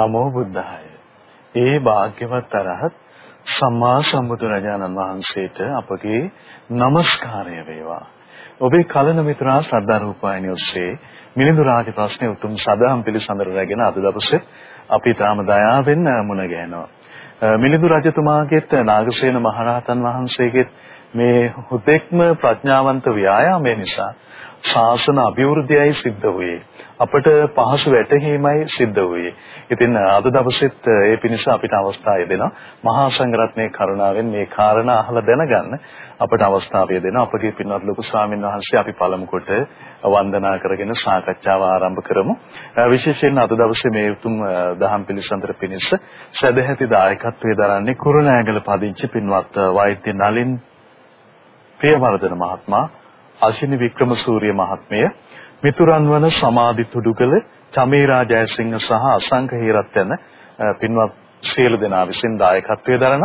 නමෝ බුද්ධාය. ඒ වාග්යවත් අරහත් සම්මා සම්බුදුරජාණන් වහන්සේට අපගේ নমස්කාරය වේවා. ඔබේ කලන මිත්‍රා ශ්‍රද්ධා රූපాయని ඔස්සේ මිලිඳු රාජ ප්‍රශ්නේ උතුම් සදාම් පිළිසඳර රැගෙන අද දවසේ අපි තාම දයාවෙන් මුණ ගැහෙනවා. මිලිඳු රජතුමාගේත් නාගසේන මහරහතන් වහන්සේගේත් මේ හුදෙක්ම ප්‍රඥාවන්ත ව්‍යායාමය නිසා ශාසන අභිවෘද්ධියයි සිද්ධ වුයේ. අපට පහසු වැටහීමයි සිද්ධ වුයේ. ඉතින් අද දවසෙත් ඒ පිණිස අපිට අවස්ථාව දෙනවා. මහා සංඝරත්නයේ කරුණාවෙන් මේ කාරණා අහලා දැනගන්න අපට අවස්ථාව දෙනවා. අපගේ පින්වත් ලොකු ස්වාමීන් වහන්සේ අපි පළමු කොට වන්දනා කරගෙන සාකච්ඡාව ආරම්භ කරමු. විශේෂයෙන් අද දවසේ මේ උතුම් දහම් පිළිසඳර පිණිස සදැහැති දායකත්වයේ දරන්නේ කුරුණෑගල පදිංචි පින්වත් වෛද්‍ය නලින් ප්‍රියවර්ධන මහත්මයා අශිනි වික්‍රමසූරිය මහත්මිය මිතුරන් වන සමාධි තුඩුකල චමීරා ජයසිංහ සහ අසංක හේරත් යන පින්වත් සියලු දෙනා විසින් දායකත්වයේ දරන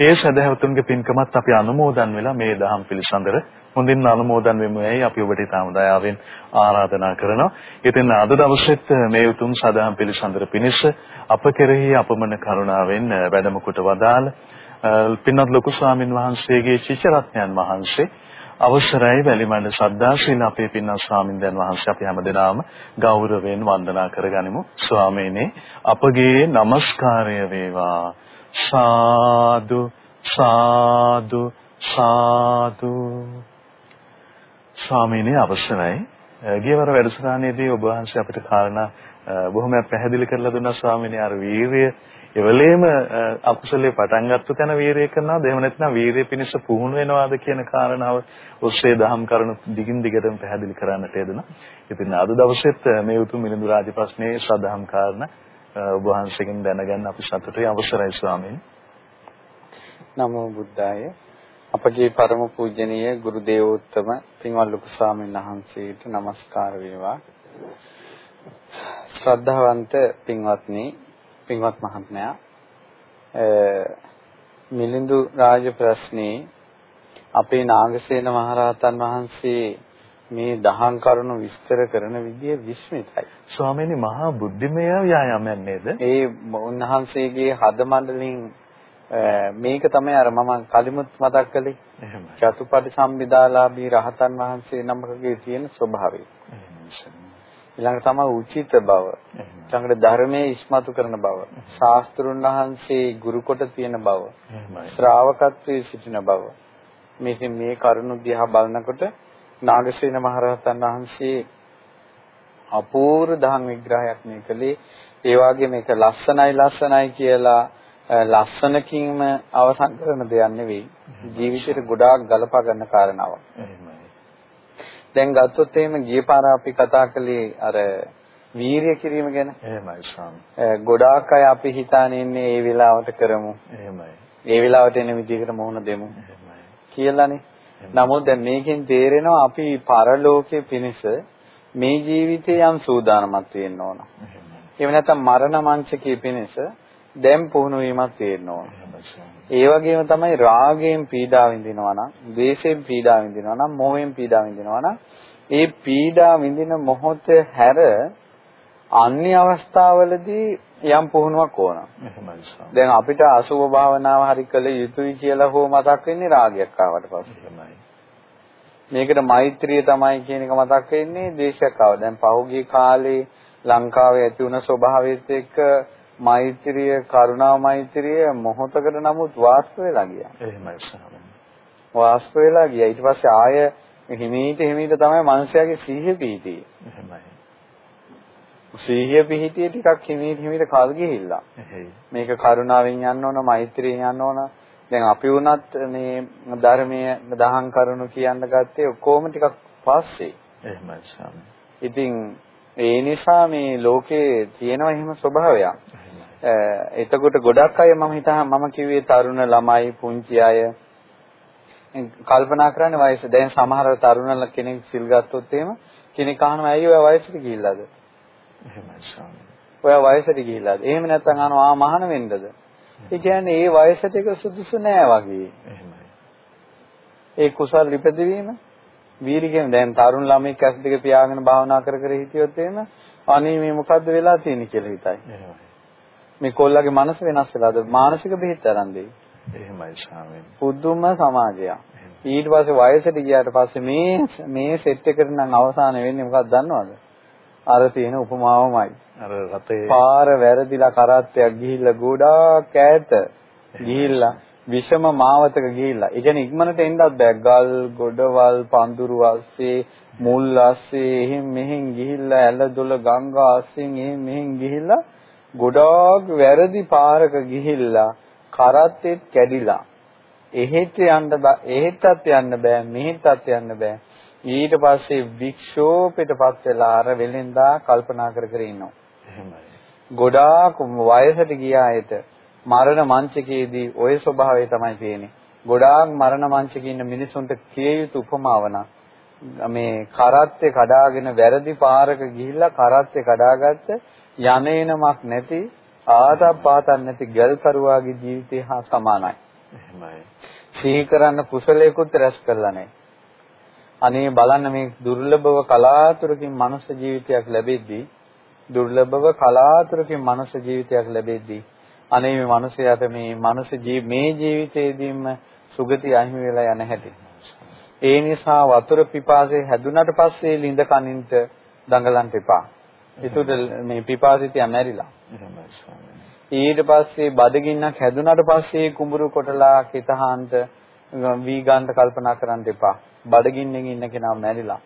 ඒ සදහැවතුන්ගේ පින්කමත් අපි අනුමෝදන් වෙලා මේ දහම් පිළිසඳර හොඳින් අනුමෝදන් වෙමුයි අපි ඔබට ඊටම දයාවෙන් ආරාධනා කරනවා. ඉතින් අද දවසෙත් මේ උතුම් සදහම් පිළිසඳර පිණිස අප කෙරෙහි අපමණ කරුණාවෙන් වැඩම කොට වදාළ පින්වත් ලොකු ස්වාමින් වහන්සේගේ ශිෂ්‍ය රත්නයන් වහන්සේ අවසරයි වැලිමඩ ශ්‍රද්ධාශීල අපේ පින්වත් ස්වාමින්දයන් වහන්සේ අපි හැමදෙනාම ගෞරවයෙන් වන්දනා කරගනිමු. ස්වාමීනි අපගේ নমස්කාරය වේවා. සාදු සාදු සාදු. ස්වාමීනි අවසරයි. ගියවර වැඩසටහනේදී ඔබ වහන්සේ අපිට කාරණා බොහොම පැහැදිලි කරලා දුන්නා ස්වාමීනි. අර වීරිය එවලේම අකුසලයේ පටන් ගත්ත තැන වීරිය කරනවාද එහෙම නැත්නම් වීරිය පිණිස පුහුණු වෙනවාද කියන කාරණාව ඔස්සේ දහම් කරුණු දිගින් දිගටම පැහැදිලි කරන්නට යෙදුණා. ඉතින් අද දවසෙත් මේ උතුම් මිලිඳු රාජ ප්‍රශ්නයේ සදහම් කාරණා ඔබ වහන්සේගෙන් දැනගන්න අපි සතුටුයි අවසරයි ස්වාමීන්. නමෝ බුද්ධාය. අපගේ ಪರම පූජනීය ගුරු දේවෝත්තම පින්වත් ලොකු ස්වාමීන් වහන්සේට নমස්කාර වේවා. ශ්‍රද්ධාවන්ත පින්වත්නි පින්වත් මහත්මයා මිලිඳු රාජ ප්‍රශ්නේ අපේ නාගසේන මහරහතන් වහන්සේ මේ දහම් කරුණු විස්තර කරන විදිය විස්මිතයි. ස්වාමීනි මහා බුද්ධිමය ව්‍යායාමයක් නේද? ඒ උන්වහන්සේගේ හද මණ්ඩලින් මේක තමයි අර මම කලිමුත් මතක් කළේ. එහෙමයි. චතුපටි සම්බිදාලාභී රහතන් වහන්සේ නමකගේ තියෙන ස්වභාවය. ඊළඟ තමයි උචිත බව. ඊළඟට ධර්මයේ ඉස්මතු කරන බව. ශාස්ත්‍රුන් වහන්සේ ගුරු කොට තියෙන බව. ශ්‍රාවකත්වයේ සිටින බව. මේ මේ කරුණු දිහා බලනකොට නාගසේන මහරහතන් වහන්සේ අපූර්ව ධම් විග්‍රහයක් මේ කළේ ඒ වගේ මේක ලස්සනයි ලස්සනයි කියලා ලස්සනකින්ම අවසන් කරන දෙයක් නෙවෙයි ජීවිතේට ගොඩාක් ගලපා ගන්න කාරණාවක්. දැන් ගත්තොත් එහෙම ගිය පාර අපි කතා කළේ අර වීරිය කිරීම ගැන. එහෙමයි ස්වාමී. ගොඩාක් අය අපි හිතානේ ඉන්නේ ඒ වෙලාවට කරමු. එහෙමයි. ඒ වෙලාවට එන විදිහකට මොහොන දෙමු. එහෙමයි. කියලානේ. නමුත් දැන් මේකෙන් තේරෙනවා අපි පරලෝකයේ පිණිස මේ ජීවිතේ යම් සූදානමක් වෙන්න ඕන. එහෙම නැත්නම් මරණ මංචකයේ පිණිස දැන් පුහුණු වීමක් තියෙන්න ඕන. ඒ වගේම තමයි රාගයෙන් පීඩා විඳිනවා නම්, ද්වේෂයෙන් පීඩා විඳිනවා නම්, මෝහයෙන් පීඩා විඳිනවා නම්, ඒ පීඩා විඳින මොහොත හැර අන්‍ය අවස්ථාවලදී යම් පුහුණුවක් ඕන. දැන් අපිට අසුභ භාවනාව හරි කළ යුතුයි කියලා හෝ මතක් වෙන්නේ රාගයක් ආවට පස්සේ. මේකට මෛත්‍රිය තමයි කියන එක මතක් වෙන්නේ ද්වේෂයක් ආව. දැන් පහුගිය කාලේ ලංකාවේ ඇති වුණ ස්වභාවයත් එක්ක මෛත්‍රිය කරුණා මෛත්‍රිය මොහොතකට නමුත් වාස්ත වෙලා ගියා. එහෙමයි ස්වාමීනි. වාස්ත වෙලා ගියා. ඊට පස්සේ ආය හිමීට හිමීට තමයි මනුස්සයාගේ සීහිය පිහිටියේ. එහෙමයි. සීහිය පිහිටියේ ටිකක් හිමීට හිමීට කල් ගිහිල්ලා. මේක කරුණාවෙන් යන්න ඕන, මෛත්‍රියෙන් යන්න ඕන. දැන් අපි වුණත් මේ ධර්මයේ දහම් කරුණු කියන්න ගත්තේ ඔක්කොම ටිකක් පස්සේ. එහෙමයි ස්වාමීනි. ඉතින් ඒ නිසා මේ ලෝකේ තියෙනවා එහෙම ස්වභාවයක්. එතකොට ගොඩක් අය මම හිතා මම කිව්වේ තරුණ ළමයි පුංචි අය. කල්පනා කරන්නේ වයස. දැන් සමහර තරුණ කෙනෙක් සිල් ගත්තොත් එහෙම කෙනෙක් අහනවා ඇයි ඔය වයසට ගිහිල්ලාද? එහෙමයි ස්වාමී ඔය වයසට ගිහිල්ලාද? එහෙම නැත්නම් අහනවා ආ මහාන වෙන්නද? ඒ කියන්නේ ඒ වයසට එක සුදුසු නෑ වගේ. එහෙමයි. ඒ කුසල් ඉපදවීම වීරිකෙන් දැන් තරුණ ළමෙක් ඇස් දෙක පියාගෙන භාවනා කර කර හිටියොත් එහෙම අනේ මේ මොකද්ද වෙලා තියෙන්නේ කියලා හිතයි. මේ කොල්ලගේ මනස වෙනස් වෙලාද මානසික බෙහෙත් අරන් දෙයි. එහෙමයි ස්වාමීන්. පුදුම සමාජයක්. ඊට පස්සේ වයසට ගියාට පස්සේ මේ මේ සෙට් එකට නම් අවසාන වෙන්නේ මොකක්ද දන්නවද? අර තියෙන උපමාවමයි. අර රතේ පාර වැරදිලා කරත්තයක් ගිහිල්ලා ගොඩාක් ඈත ගිහිල්ලා විෂම මාවතක ගිහිල්ලා. ඒ කියන්නේ ඉක්මනට එන්නත් බෑ. ගල්, ගොඩවල්, පඳුරු අස්සේ, මුල් අස්සේ එහෙන් මෙහෙන් ගිහිල්ලා ඇලදොල ගංගා අස්සෙන් එහෙන් මෙහෙන් ගිහිල්ලා ගොඩාක් වැරදි පාරක ගිහිල්ලා කරත්තෙත් කැඩිලා. එහෙට යන්න එහෙටත් යන්න බෑ මෙහෙටත් යන්න බෑ. ඊට පස්සේ වික්ෂෝපයටපත් වෙලා අර වෙලෙන්දා කල්පනා කර කර ඉන්නවා. එහෙමයි. ගොඩාක් වයසට ගිය අයට මරණ මංචකයේදී ওই ස්වභාවය තමයි තියෙන්නේ. ගොඩාක් මරණ මංචකේ ඉන්න මිනිසුන්ට කිය යුතු උපමාව මේ කරත්තේ කඩාගෙන වැරදි පාරක ගිහිල්ලා කරත්තේ කඩාගත්ත යන්නේනමක් නැති ආතක් පාතක් නැති ගල්කරුවාගේ ජීවිතය හා සමානයි. එහෙමයි. සිහි කරන්න කුසලයකුත් රැස් කරලා නැහැ. අනේ බලන්න මේ දුර්ලභව කලාතුරකින් මනුෂ්‍ය ජීවිතයක් ලැබෙද්දී දුර්ලභව කලාතුරකින් මනුෂ්‍ය ජීවිතයක් ලැබෙද්දී අනේ මේ මිනිසයාට මේ මනුස්ස ජී මේ ජීවිතේදීම සුගති අහිමි වෙලා යන හැටි. ඒ නිසා වතුර පිපාසය හැදුනට පස්සේ ලිඳ කනින්ට දඟලන්න එපා. ඒතුට මේ පිපාසිතිය මැරිලා. ඊට පස්සේ බඩගින්නක් හැදුනට පස්සේ කුඹුරු කොටලා කිතහාන්ට වී ගන්න කල්පනා කරන්න එපා. බඩගින්නෙන් ඉන්න කෙනා මැරිලා.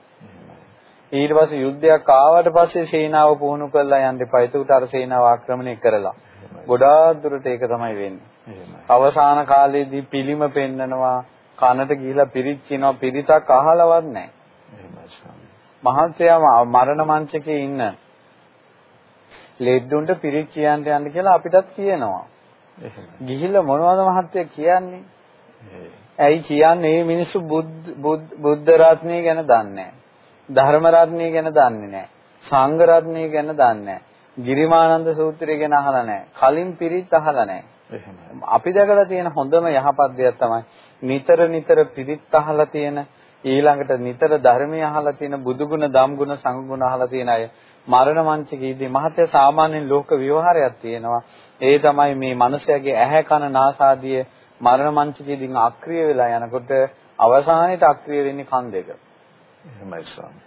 ඊට පස්සේ යුද්ධයක් ආවට පස්සේ සේනාව පුහුණු කරලා යන්න එපා. ඒකට අර සේනාව ආක්‍රමණය කරලා. ගොඩාක් දුරට ඒක තමයි වෙන්නේ. අවසාන කාලයේදී පිළිම පෙන්නනවා කනට ගිහිලා පිරිච්චිනවා පිරිතක් අහලවත් නැහැ. මහන්සයා මරණ මංචකේ ඉන්න ලෙඩුන්ට පිරිච් කියන්න යන්න කියලා අපිටත් කියනවා. ගිහිල්ලා මොනවද මහත්තයා කියන්නේ? ඇයි කියන්නේ මේ මිනිස්සු බුද්ධ රත්නය ගැන දන්නේ නැහැ. ධර්ම රත්නය ගැන දන්නේ නැහැ. සංඝ රත්නය ගැන දන්නේ නැහැ. ගිරිමානන්ද සූත්‍රය ගැන අහලා නැහැ. කලින් පිරිත් අහලා නැහැ. අපි දැකලා තියෙන හොඳම යහපත් දෙයක් තමයි නිතර නිතර පිරිත් අහලා තියෙන ඊළඟට නිතර ධර්මය අහලා තියෙන බුදුගුණ ධම්ගුණ සංගුණ අහලා තියෙන අය මරණ මංචකයේදී මහත්ය සාමාන්‍ය ලෝක විවහාරයක් තියෙනවා ඒ තමයි මේ මිනිසයාගේ ඇහැ කන නාසාදිය මරණ මංචකයේදී අක්‍රිය වෙලා යනකොට අවසානයේට අක්‍රිය වෙන්නේ කන් දෙක එහෙමයි ස්වාමී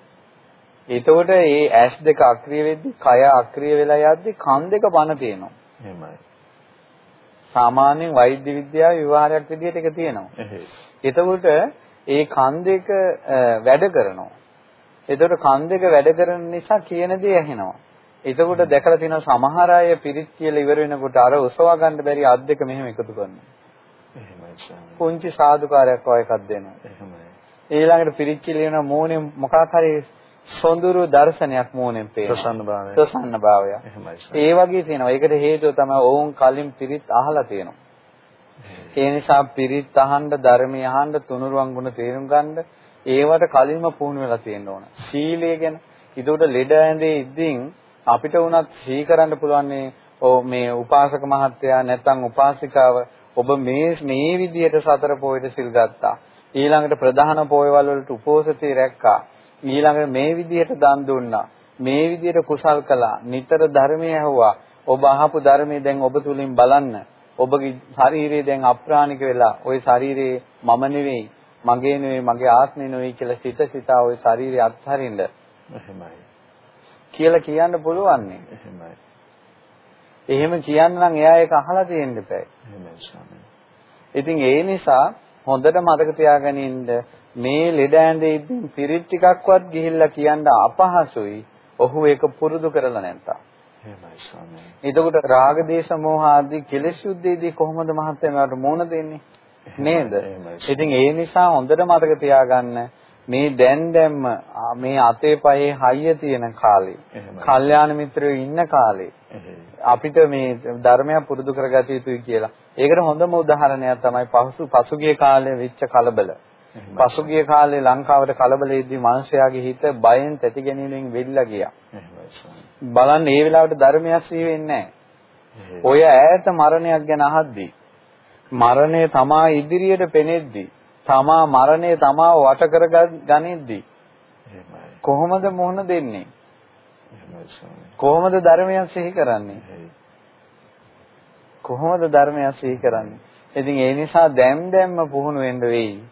එතකොට මේ ඇස් දෙක අක්‍රිය වෙද්දි කය අක්‍රිය වෙලා යද්දි කන් දෙක පන තියෙනවා. එහෙමයි. සාමාන්‍යයෙන් වෛද්‍ය විද්‍යාවේ විවහාරයක් විදිහට ඒක තියෙනවා. එතකොට ඒ කන් දෙක වැඩ කරනවා. එතකොට කන් දෙක වැඩ කරන නිසා කියන දේ ඇහෙනවා. එතකොට දැකලා තියෙනවා සමහර අය පිරිත් කියලා ඉවර වෙනකොට අර ඔසවා ගන්න බැරි අත් දෙක මෙහෙම එකතු කරනවා. එහෙමයි. පුංචි සාදුකාරයක් වගේ එකක් දෙනවා. එහෙමයි. ඊළඟට පිරිත් කියලා වෙන මෝනේ මොකක් හරි සොඳුරු දර්ශනයක් මූණෙන් පේනවා. ප්‍රසන්න භාවය. ප්‍රසන්න භාවය. එහෙමයි. ඒ වගේ තියෙනවා. ඒකට හේතුව තමයි ඔවුන් කලින් පිරිත් අහලා තියෙනවා. ඒ නිසා පිරිත් අහන්න, ධර්මය අහන්න, තුනුරුවන් ගුණ තේරුම් ගන්න ඒවට කලින්ම පුහුණු වෙලා තියෙන්න ඕන. සීලය ගැන ඒකට ලෙඩ ඇඳේ ඉද්දින් අපිට උනත් සී කරන්න පුළුවන් මේ උපාසක මහත්තයා නැත්නම් උපාසිකාව ඔබ මේ මේ විදිහට සතර පොයට සිල් ගත්තා. ඊළඟට ප්‍රධාන පොයවල් වලට උපෝසතේ රැක්කා. ඊළඟට මේ විදිහට දන් දුන්නා. මේ විදිහට කුසල් කළා. නිතර ධර්මය ඇහුවා. ඔබ අහපු ධර්මයේ දැන් ඔබ තුලින් බලන්න. ඔබගේ ශරීරය දැන් අප්‍රාණික වෙලා ওই ශරීරේ මම නෙවෙයි, මගේ නෙවෙයි, මගේ ආත්මය නෙවෙයි කියලා සිත සිතා ওই ශරීරය අත්හරින්න. එහෙමයි. කියලා කියන්න පුළුවන් නේ. එහෙමයි. එහෙම කියන්න නම් එයා ඒක අහලා තියෙන්න බෑ. එහෙමයි ස්වාමී. ඉතින් ඒ නිසා හොඳට මතක තියාගෙන ඉන්න මේ ලෙඩ ඇඳෙද්දී පිරිත් ටිකක්වත් ගිහිල්ලා කියන්න අපහසුයි. ඔහු ඒක පුරුදු කරලා නැත්නම්. එහෙමයි ස්වාමී. එතකොට රාග දේශ මොහ ආදී කෙලෙස් යුද්ධයේදී කොහොමද මහත්මයා මේවට මුහුණ දෙන්නේ? නේද? ඉතින් ඒ නිසා හොඳට මතක තියාගන්න මේ දැන් දැම්ම මේ අතේ පහේ හයිය තියෙන කාලේ කල්යාණ මිත්‍රයෝ ඉන්න කාලේ අපිට මේ ධර්මය පුරුදු කරගatiya යුතුයි කියලා. ඒකට හොඳම උදාහරණයක් තමයි පසු පසුගිය කාලේ වෙච්ච කලබල. පසුගිය කාලේ ලංකාවට කලබලෙද්දී මිනිස්යාගේ හිත බයෙන් තැති ගැනීමෙන් වෙලිලා ගියා. බලන්න මේ වෙලාවට ධර්මයක් සිහි වෙන්නේ ඔය ඈත මරණයක් ගැන අහද්දී මරණය තමා ඉදිරියට පෙනෙද්දී තමා මරණය තමා වට කර ගනිද්දී කොහොමද මුහුණ දෙන්නේ? කොහොමද ධර්මයක් සිහි කරන්නේ? කොහොමද ධර්මය සිහි කරන්නේ? ඉතින් ඒ නිසා දැම් දැම්ම පුහුණු වෙන්න වෙයි.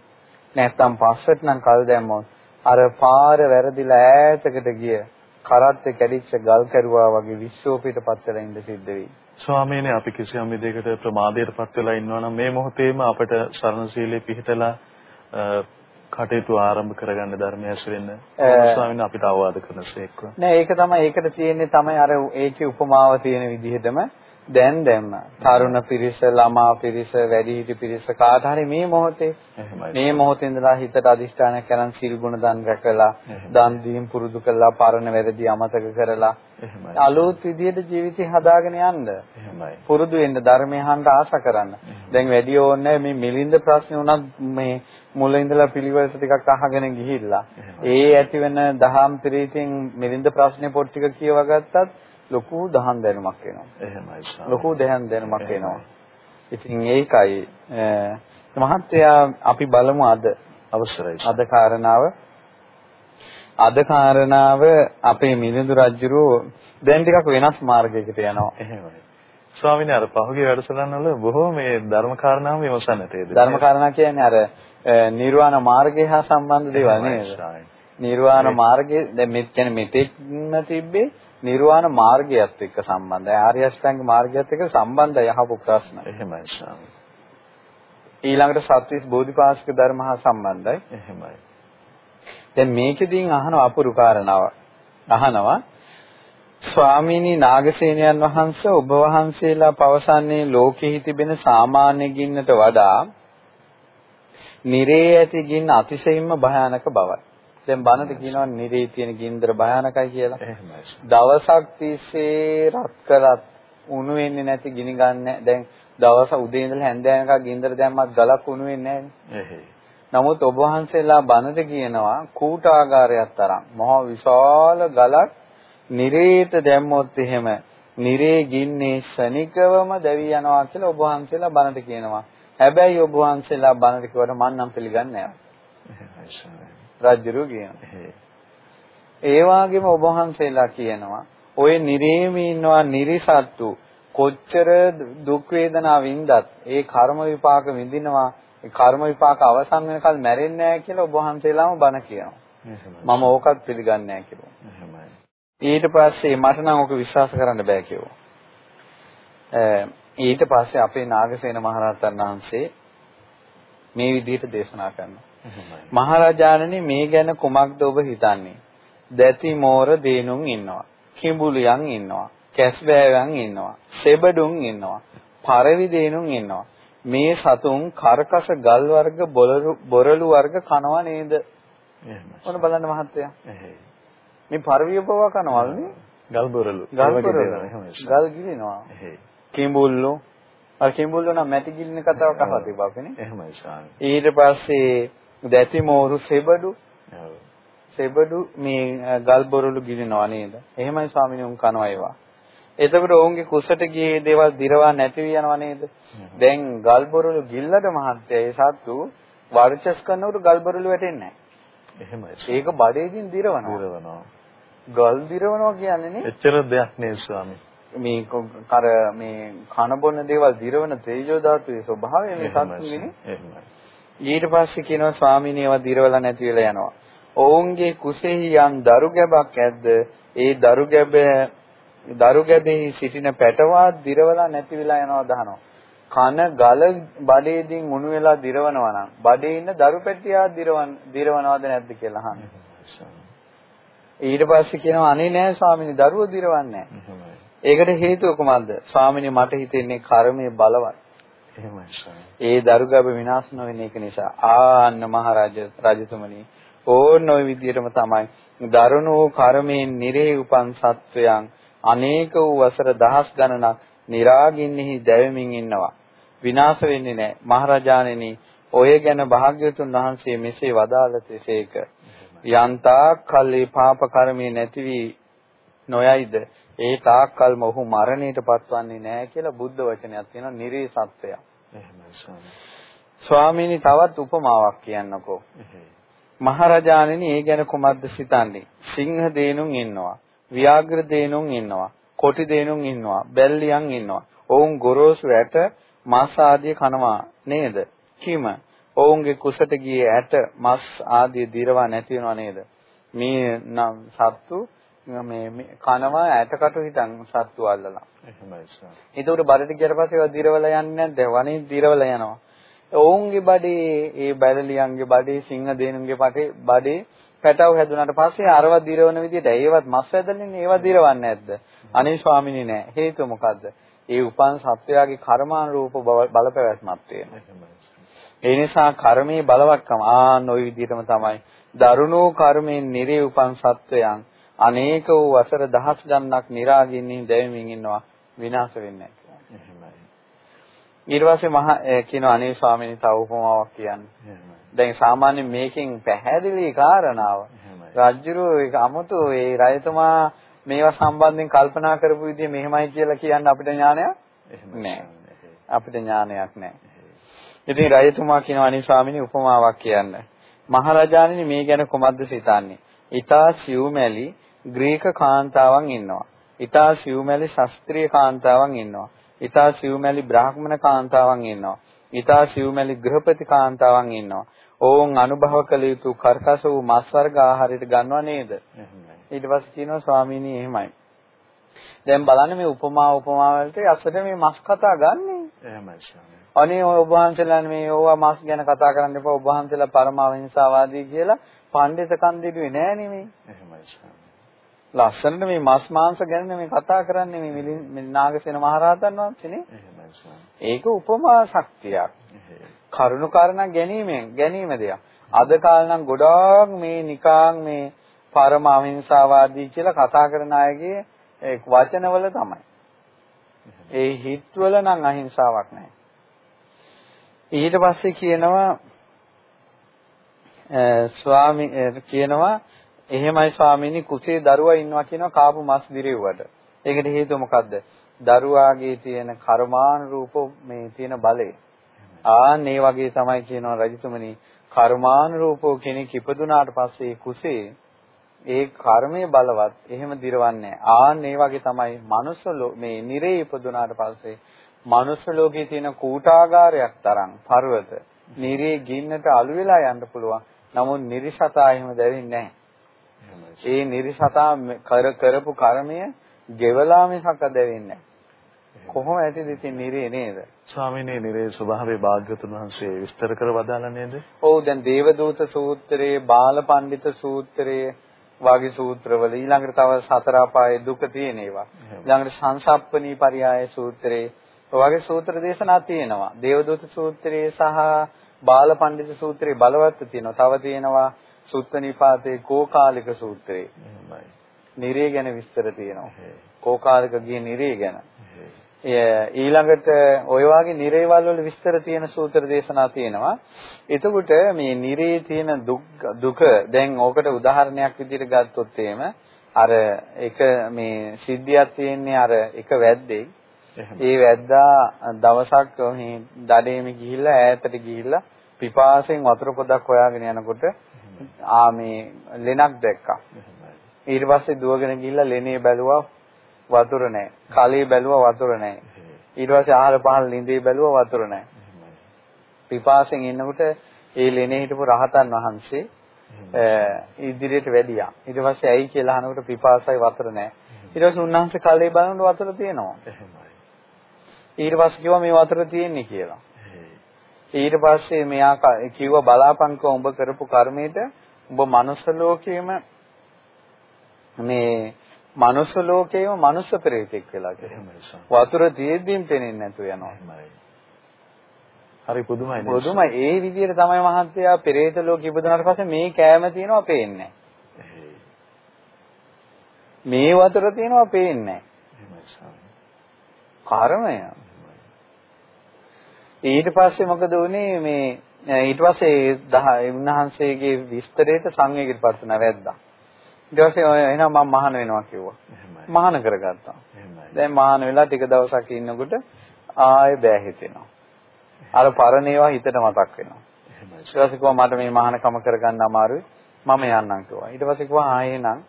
නැත්තම් පස්සට නම් කල් දැම්මොත් අර පාර වැරදිලා ඈතකට ගිය කරත්තේ කැඩිච්ච ගල් කරුවා වගේ විශ්වෝපීටපත් වෙලා ඉඳ සිද්ධ වෙයි. ස්වාමීනි අපි කිසියම් විදිහකට ප්‍රමාදයටපත් වෙලා ඉන්නවා නම් මේ මොහොතේම අපට සරණශීලී පිහිටලා කටයුතු ආරම්භ කරගන්න ධර්මය ඇසුරෙන්න ස්වාමීන් අපිට අවවාද කරනසේක්ව. නෑ ඒක තමයි ඒකට තියෙන්නේ තමයි අර ඒකේ උපමාව තියෙන විදිහටම දැන් දැම්ම තරුණ පිරිස ළමා පිරිස වැඩිහිටි පිරිස කාට හරි මේ මොහොතේ මේ මොහොතේ ඉඳලා හිතට අදිෂ්ඨානයක් කරන් සිල් ගුණ දන් රැකලා දන් දීම් පුරුදු කළා පරණ වැරදි අමතක කරලා අලුත් විදියට ජීවිතය හදාගෙන යන්න. පුරුදු වෙන්න ධර්මය අහන්න ආස කරන්න. දැන් වැඩි ඕනේ මේ මිලින්ද ප්‍රශ්නේ උනත් මේ මුල ඉඳලා පිළිවෙලට ටිකක් අහගෙන ගිහිල්ලා. ඒ ඇති වෙන දහම් ප්‍රීතියෙන් මිලින්ද ප්‍රශ්නේ පොත් ටික කියව ගත්තත් ලොකු දහම් දැනුමක් එනවා. එහෙමයි. ලොකු දහම් දැනුමක් එනවා. ඉතින් ඒකයි මහත්තයා අපි බලමු අද අවසරයි. අද කාරණාව අද කාරණාව අපේ මිලිඳු රජුරෝ දැන් ටිකක් වෙනස් මාර්ගයකට යනවා. එහෙමයි. ස්වාමීන් අර පහුගිය වැඩසටහන වල බොහෝ මේ ධර්ම කාරණාව විමසන්නට යෙදුණා. ධර්ම කාරණා කියන්නේ අර නිර්වාණ මාර්ගය හා සම්බන්ධ දේවල් නේද? නිර්වාණ මාර්ගය දැන් මේ කියන්නේ මෙතෙක්ම තිබ්බේ නිර්වාණ මාර්ගයත් එක්ක සම්බන්ධයි. ආර්ය අෂ්ටාංග මාර්ගයත් එක්ක සම්බන්ධයි අහපු ප්‍රශ්න. එහෙමයි ස්වාමී. ඊළඟට සත්‍විස් බෝධිපාශික ධර්ම හා සම්බන්ධයි. එහෙමයි. දැන් මේකෙදීන් අහන අපුරු කාරණාව. අහනවා ස්වාමීනි නාගසේනයන් වහන්සේ ඔබ වහන්සේලා පවසන්නේ ලෝකෙහි තිබෙන සාමාන්‍ය ගින්නට වඩා නිරේ ඇති ගින්න අතිශයින්ම භයානක බවයි. දැන් බනට කියනවා නිරේ තියෙන ගින්දර භයානකයි කියලා. එහෙමයි. දවසක් තිස්සේ රත් කරත් උණු වෙන්නේ නැති ගිනි ගන්න දැන් දවස උදේ ඉඳලා හැන්දෑවක ගින්දර දැම්මත් ගලක් උණු වෙන්නේ නමුත් ඔබ වහන්සේලා බනට කියනවා කූටාගාරයක් තරම් මහා විශාල ගලක් නිරේත දැම්මොත් එහෙම නිරේ ගින්නේ ශනිකවම දැවි යනවා කියලා ඔබ වහන්සේලා බනට කියනවා. හැබැයි ඔබ වහන්සේලා බනට කිව්වට මම නම් පිළිගන්නේ නැහැ. රජුරු කියනවා. ඒ වගේම ඔබ වහන්සේලා කියනවා ඔය නිරේමේ ඉන්නවා නිරිසත්තු කොච්චර දුක් වේදනා වින්දත් ඒ කර්ම විපාක විඳිනවා ඒ කර්ම විපාක අවසන් වෙනකල් මැරෙන්නේ නැහැ කියලා ඔබ වහන්සේලාම බණ කියනවා. මම ඕකත් පිළිගන්නේ නැහැ කිව්වා. ඊට පස්සේ මට නම් ඕක විශ්වාස කරන්න බෑ කිව්වා. ඊට පස්සේ අපේ නාගසේන මහරහතන් වහන්සේ මේ විදිහට දේශනා කරනවා. මහරජාණනි මේ ගැන කුමක්ද ඔබ හිතන්නේ? දැති මෝර දේනුන් ඉන්නවා. කිඹුලියන් ඉන්නවා. කැස්බෑවන් ඉන්නවා. සෙබඩුන් ඉන්නවා. පරවි දේනුන් ඉන්නවා. මේ සතුන් කරකස ගල් වර්ග බොරළු වර්ග කනවා නේද? ඔන්න බලන්න මහත්තයා. මේ පරවිය පව කනවල්නේ. ගල් බොරළු. ගල් බොරළු. ගල් ගිලිනවා. කිඹුල්ලෝ අර කිඹුල්ලෝ නම් මැටි ගිලින කතාවක් අහලා තිබ්බා අපනේ. එහෙමයි ස්වාමී. ඊට පස්සේ දැති මෝරු සෙබඩු සෙබඩු මේ ගල් බොරළු ගිලිනවා නේද? එහෙමයි ස්වාමීන් වහන්සේ කනවා ඒවා. එතකොට ඔවුන්ගේ කුසට ගියේ දේවල් දිරවා නැති වී යනවා නේද? දැන් ගල් බොරළු ගිල්ලට මහත්තයා ඒ සත්තු වර්චස් කරනකොට ගල් බොරළු වැටෙන්නේ නැහැ. එහෙමයි. ඒක බඩේකින් දිරවනවා. දිරවනවා. ගල් දිරවනවා කියන්නේ නේ? එච්චර දෙයක් නේ ස්වාමී. මේ කර මේ කන බොන දේවල් දිරවන තේජෝ ධාතුවේ ස්වභාවය මේ සත්තුනේ. එහෙමයි. ඊට පස්සේ කියනවා ස්වාමීන් ඒවා දිරවලා නැති වෙලා යනවා. ඔවුන්ගේ කුසෙහි යම් දරු ගැබක් ඇද්ද? ඒ දරු ගැබ දරු ගැබෙහි සිටින පැටවා දිරවලා නැති වෙලා යනවා දහනවා. කන ගල බඩේකින් උණු වෙලා දිරවනවා නම් බඩේ ඉන්න දරු පැටියා දිරවන් දිරවනවද නැද්ද කියලා අහන්නේ. ඊට පස්සේ කියනවා අනේ නෑ ස්වාමීනි දරුවෝ දිරවන්නේ නෑ. ඒකට හේතුව කොහොමද? ස්වාමීනි මට හිතෙන්නේ කර්මයේ බලවත්. ඒ දරුගබ විනාශ නොවන එක නිසා ආන්න මහරජ රජතුමනි ඕන ওই විදියටම තමයි දරුණු කර්මයෙන් නිරේ උපන් සත්වයන් අනේක වූ වසර දහස් ගණනක් निराගින්නෙහි දැවෙමින් ඉන්නවා. විනාශ වෙන්නේ නැහැ. මහරජාණෙනි ඔය ගැන භාග්‍යවතුන් වහන්සේ මෙසේ වදාළතේසේක යන්තා කල්ලි පාප කර්මයේ නැති වී නොයයිද? ඒ තාක්කල්ම ඔහු මරණයට පත්වන්නේ නැහැ කියලා බුද්ධ වචනයක් තියෙනවා නිරේ ස්වාමී. ස්වාමීනි තවත් උපමාවක් කියන්නකෝ. මහරජාණෙනි ඒ ගැන කුමක්ද සිතන්නේ? සිංහ දේනුන් ඉන්නවා. ව්‍යාග්‍ර දේනුන් ඉන්නවා. කොටි දේනුන් ඉන්නවා. බැල්ලියන් ඉන්නවා. ඔවුන් ගොරෝසු ඇට මස් ආදී කනවා නේද? කිම ඔවුන්ගේ කුසට ගියේ ඇට මස් ආදී දිරවා නැති වෙනව නේද? මේ නම් සත්තු මේ කනවා ඇටකට හිටන් සත්තු අල්ලලා. එහෙමයි සර්. ඒකට බඩට ගියට පස්සේ ඒවා දිරවලා යන්නේ නැද්ද? වනේ දිරවලා යනවා. ඔවුන්ගේ බඩේ ඒ බැලලියන්ගේ බඩේ සිංහ දේනුන්ගේ පටේ බඩේ පැටව හැදුනාට පස්සේ අරව දිරවන විදිහට ඒවත් මස් වැදලින්නේ ඒවා දිරවන්නේ නැද්ද? අනේ ස්වාමිනේ නෑ. හේතුව මොකද්ද? ඒ උපන් සත්වයාගේ කර්මානුරූප බලපැවැත්මක් තියෙනවා. ඒ නිසා කර්මයේ බලවත්කම ආන් ওই විදිහටම තමයි දරුණෝ කර්මයෙන් නිරේ උපන් සත්වයන් අනේක වූ වසර දහස් ගණනක් નિરાගින්නේ දැවෙමින් ඉන්නවා විනාශ වෙන්නේ නැහැ කියලා. ඊට පස්සේ මහා කියන අනේ ස්වාමීන් තව උපමාවක් කියන්නේ. දැන් සාමාන්‍ය මේකෙන් පැහැදිලි කාරණාව රජුරෝ ඒක අමුතු ඒ රජතුමා මේවා සම්බන්ධයෙන් කල්පනා කරපු විදිය මෙහෙමයි කියලා කියන්න අපිට ඥානයක් නැහැ. අපිට ඥානයක් නැහැ. ඉතින් රජතුමා කියන අනේ ස්වාමීන් උපමාවක් කියන්න. මහරජාණනි මේ ගැන කොමද්ද සිතන්නේ? ඊතා සිව්මැලි ග්‍රීක කාන්තාවන් ඉන්නවා. ඊතා සිව්මැලි ශාස්ත්‍රීය කාන්තාවන් ඉන්නවා. ඊතා සිව්මැලි බ්‍රාහ්මණ කාන්තාවන් ඉන්නවා. ඊතා සිව්මැලි ගෘහපති කාන්තාවන් ඉන්නවා. ඕන් අනුභව කළ යුතු කර්කස වූ මස් වර්ග ආහාරයට ගන්නව නේද? ඊට පස්සේ කියනවා ස්වාමීනි එහෙමයි. දැන් බලන්න මේ උපමා උපමා වලට අසට මේ මස් කතා ගන්නෙ. එහෙමයි ස්වාමීනි. අනේ ඔබ වහන්සේලා මේ ඕවා මස් ගැන කතා කරන්න එපා ඔබ වහන්සේලා පරමාවිහිංසාවාදී කියලා පඬිතකම් දෙදුවේ නෑ නෙමෙයි. එහෙමයි ස්වාමීනි. ලස්සනට මේ මස් මාංශ ගැන මේ කතා කරන්නේ මේ නාගසේන මහරහතන් වහන්සේනේ. ඒක උපමා ශක්තියක්. කරුණු කාරණා ගැනීමෙන් ගැනීම දෙයක්. අද කාලේ ගොඩාක් මේ නිකාං මේ පරම අහිංසාවාදී කියලා කතා කරන අයගේ වචනවල තමයි. ඒ හිත්වල නම් අහිංසාවක් නැහැ. ඊට පස්සේ කියනවා ස්වාමි කියනවා එහෙමයි ස්වාමීනි කුසේ දරුවා ඉන්නවා කියනවා කාපු මස් දිරෙව්වට. ඒකට හේතුව මොකද්ද? දරුවාගේ තියෙන කර්මානුරූප මේ තියෙන බලය. ආන් ඒ වගේ තමයි කියනවා රජතුමනි කර්මානුරූපෝ කෙනෙක් ඉපදුනාට පස්සේ කුසේ ඒ කර්මයේ බලවත් එහෙම දිරවන්නේ ආන් ඒ වගේ තමයි මනුස්ස මේ නිරේ ඉපදුනාට පස්සේ මනුස්ස ලෝකයේ තියෙන කූටාගාරයක් තරම් පර්වත නිරේ ගින්නට අළු වෙලා යන්න පුළුවන් නමුත් නිරිසතා එහෙම දැවෙන්නේ නැහැ ඒ නිරිසතා කර කරපු කර්මය ගෙවලා මිසක දැවෙන්නේ නැහැ කොහොම ඇතිද ඉතින් නිරේ නේද? ස්වාමීනි නිරේ ස්වභාවයේ භාග්‍යතුන් වහන්සේ විස්තර කර වදාලා නේද? ඔව් දැන් දේවදූත සූත්‍රයේ බාලපඬිත සූත්‍රයේ වාගේ සූත්‍රවල ඊළඟට තව සතර අපායේ දුක තියෙන ඒවා. ඊළඟට සංසප්පනී පරියාය සූත්‍රයේ ඔයගේ සූත්‍ර දේශනා තියෙනවා. දේවදූත සූත්‍රයේ සහ බාලපඬිත සූත්‍රයේ බලවත් තියෙනවා. තව තියෙනවා සුත්ත නිපාතේ කෝකාලික සූත්‍රයේ. නිරේ ගැන විස්තර තියෙනවා. කෝකාලික ගියේ නිරේ ගැන. ඊළඟට ඔය වගේ නිරේවල් වල විස්තර තියෙන සූත්‍ර දේශනා තියෙනවා. එතකොට මේ නිරේ තියෙන දුක දැන් ඕකට උදාහරණයක් විදිහට ගත්තොත් එහෙම අර එක මේ සිද්ධියක් තියෙන්නේ අර එක වැද්දේ. ඒ වැද්දා දවසක් මේ දඩේම ගිහිල්ලා ඈතට ගිහිල්ලා පිපාසයෙන් වතුර පොදක් හොයාගෙන යනකොට ආ මේ ලෙනක් දැක්කා. ඊට පස්සේ දුවගෙන ගිහිල්ලා ලෙනේ බැලුවා වතුර නැහැ. කලේ බැලුවා වතුර නැහැ. ඊට පස්සේ ආහාර පහල් ලිඳේ බැලුවා වතුර නැහැ. පිපාසෙන් ඉන්නකොට ඒ ලෙනේ හිටපු රහතන් වහන්සේ ඉදිරියට වැඩියා. ඊට පස්සේ ඇයි කියලා අහනකොට පිපාසයි වතුර නැහැ. ඊට පස්සේ උන්වහන්සේ කලේ බලනකොට වතුර තියෙනවා. ඊට පස්සේ කිව්වා මේ වතුර තියෙන්නේ කියලා. ඊට පස්සේ මෙයා කිව්වා බලාපන්කෝ උඹ කරපු කර්මයට උඹ මනුස්ස ලෝකයේම මේ මනුස්ස ලෝකේම මනුස්ස ප්‍රේතෙක් වෙලා කියලා. වතුර තියෙද්දීම පෙනෙන්නේ නැතු යනවා. හරි පුදුමයි නේද? පුදුමයි. ඒ විදිහට තමයි මහත්තයා පෙරේත ලෝකෙ ඉපදුනාට පස්සේ මේ කෑම තියෙනවා පේන්නේ මේ වතුර තියෙනවා පේන්නේ කර්මය. ඊට පස්සේ මොකද වුනේ මේ ඊට පස්සේ උන්වහන්සේගේ විස්තරයට සංවේගීපත් නැවැද්දා. ඊට පස්සේ එහෙනම් මම මහාන වෙනවා කිව්වා. මහාන කරගත්තා. දැන් මහාන වෙලා ටික දවසක් ඉන්නකොට ආයෙ බෑ හිතෙනවා. අර පරණ ඒවා හිතට මතක් වෙනවා. ඊට පස්සේ කිව්වා මට මේ මහානකම කරගන්න අමාරුයි. මම යන්නම් කිව්වා. ඊට පස්සේ කිව්වා ආයෙ නම්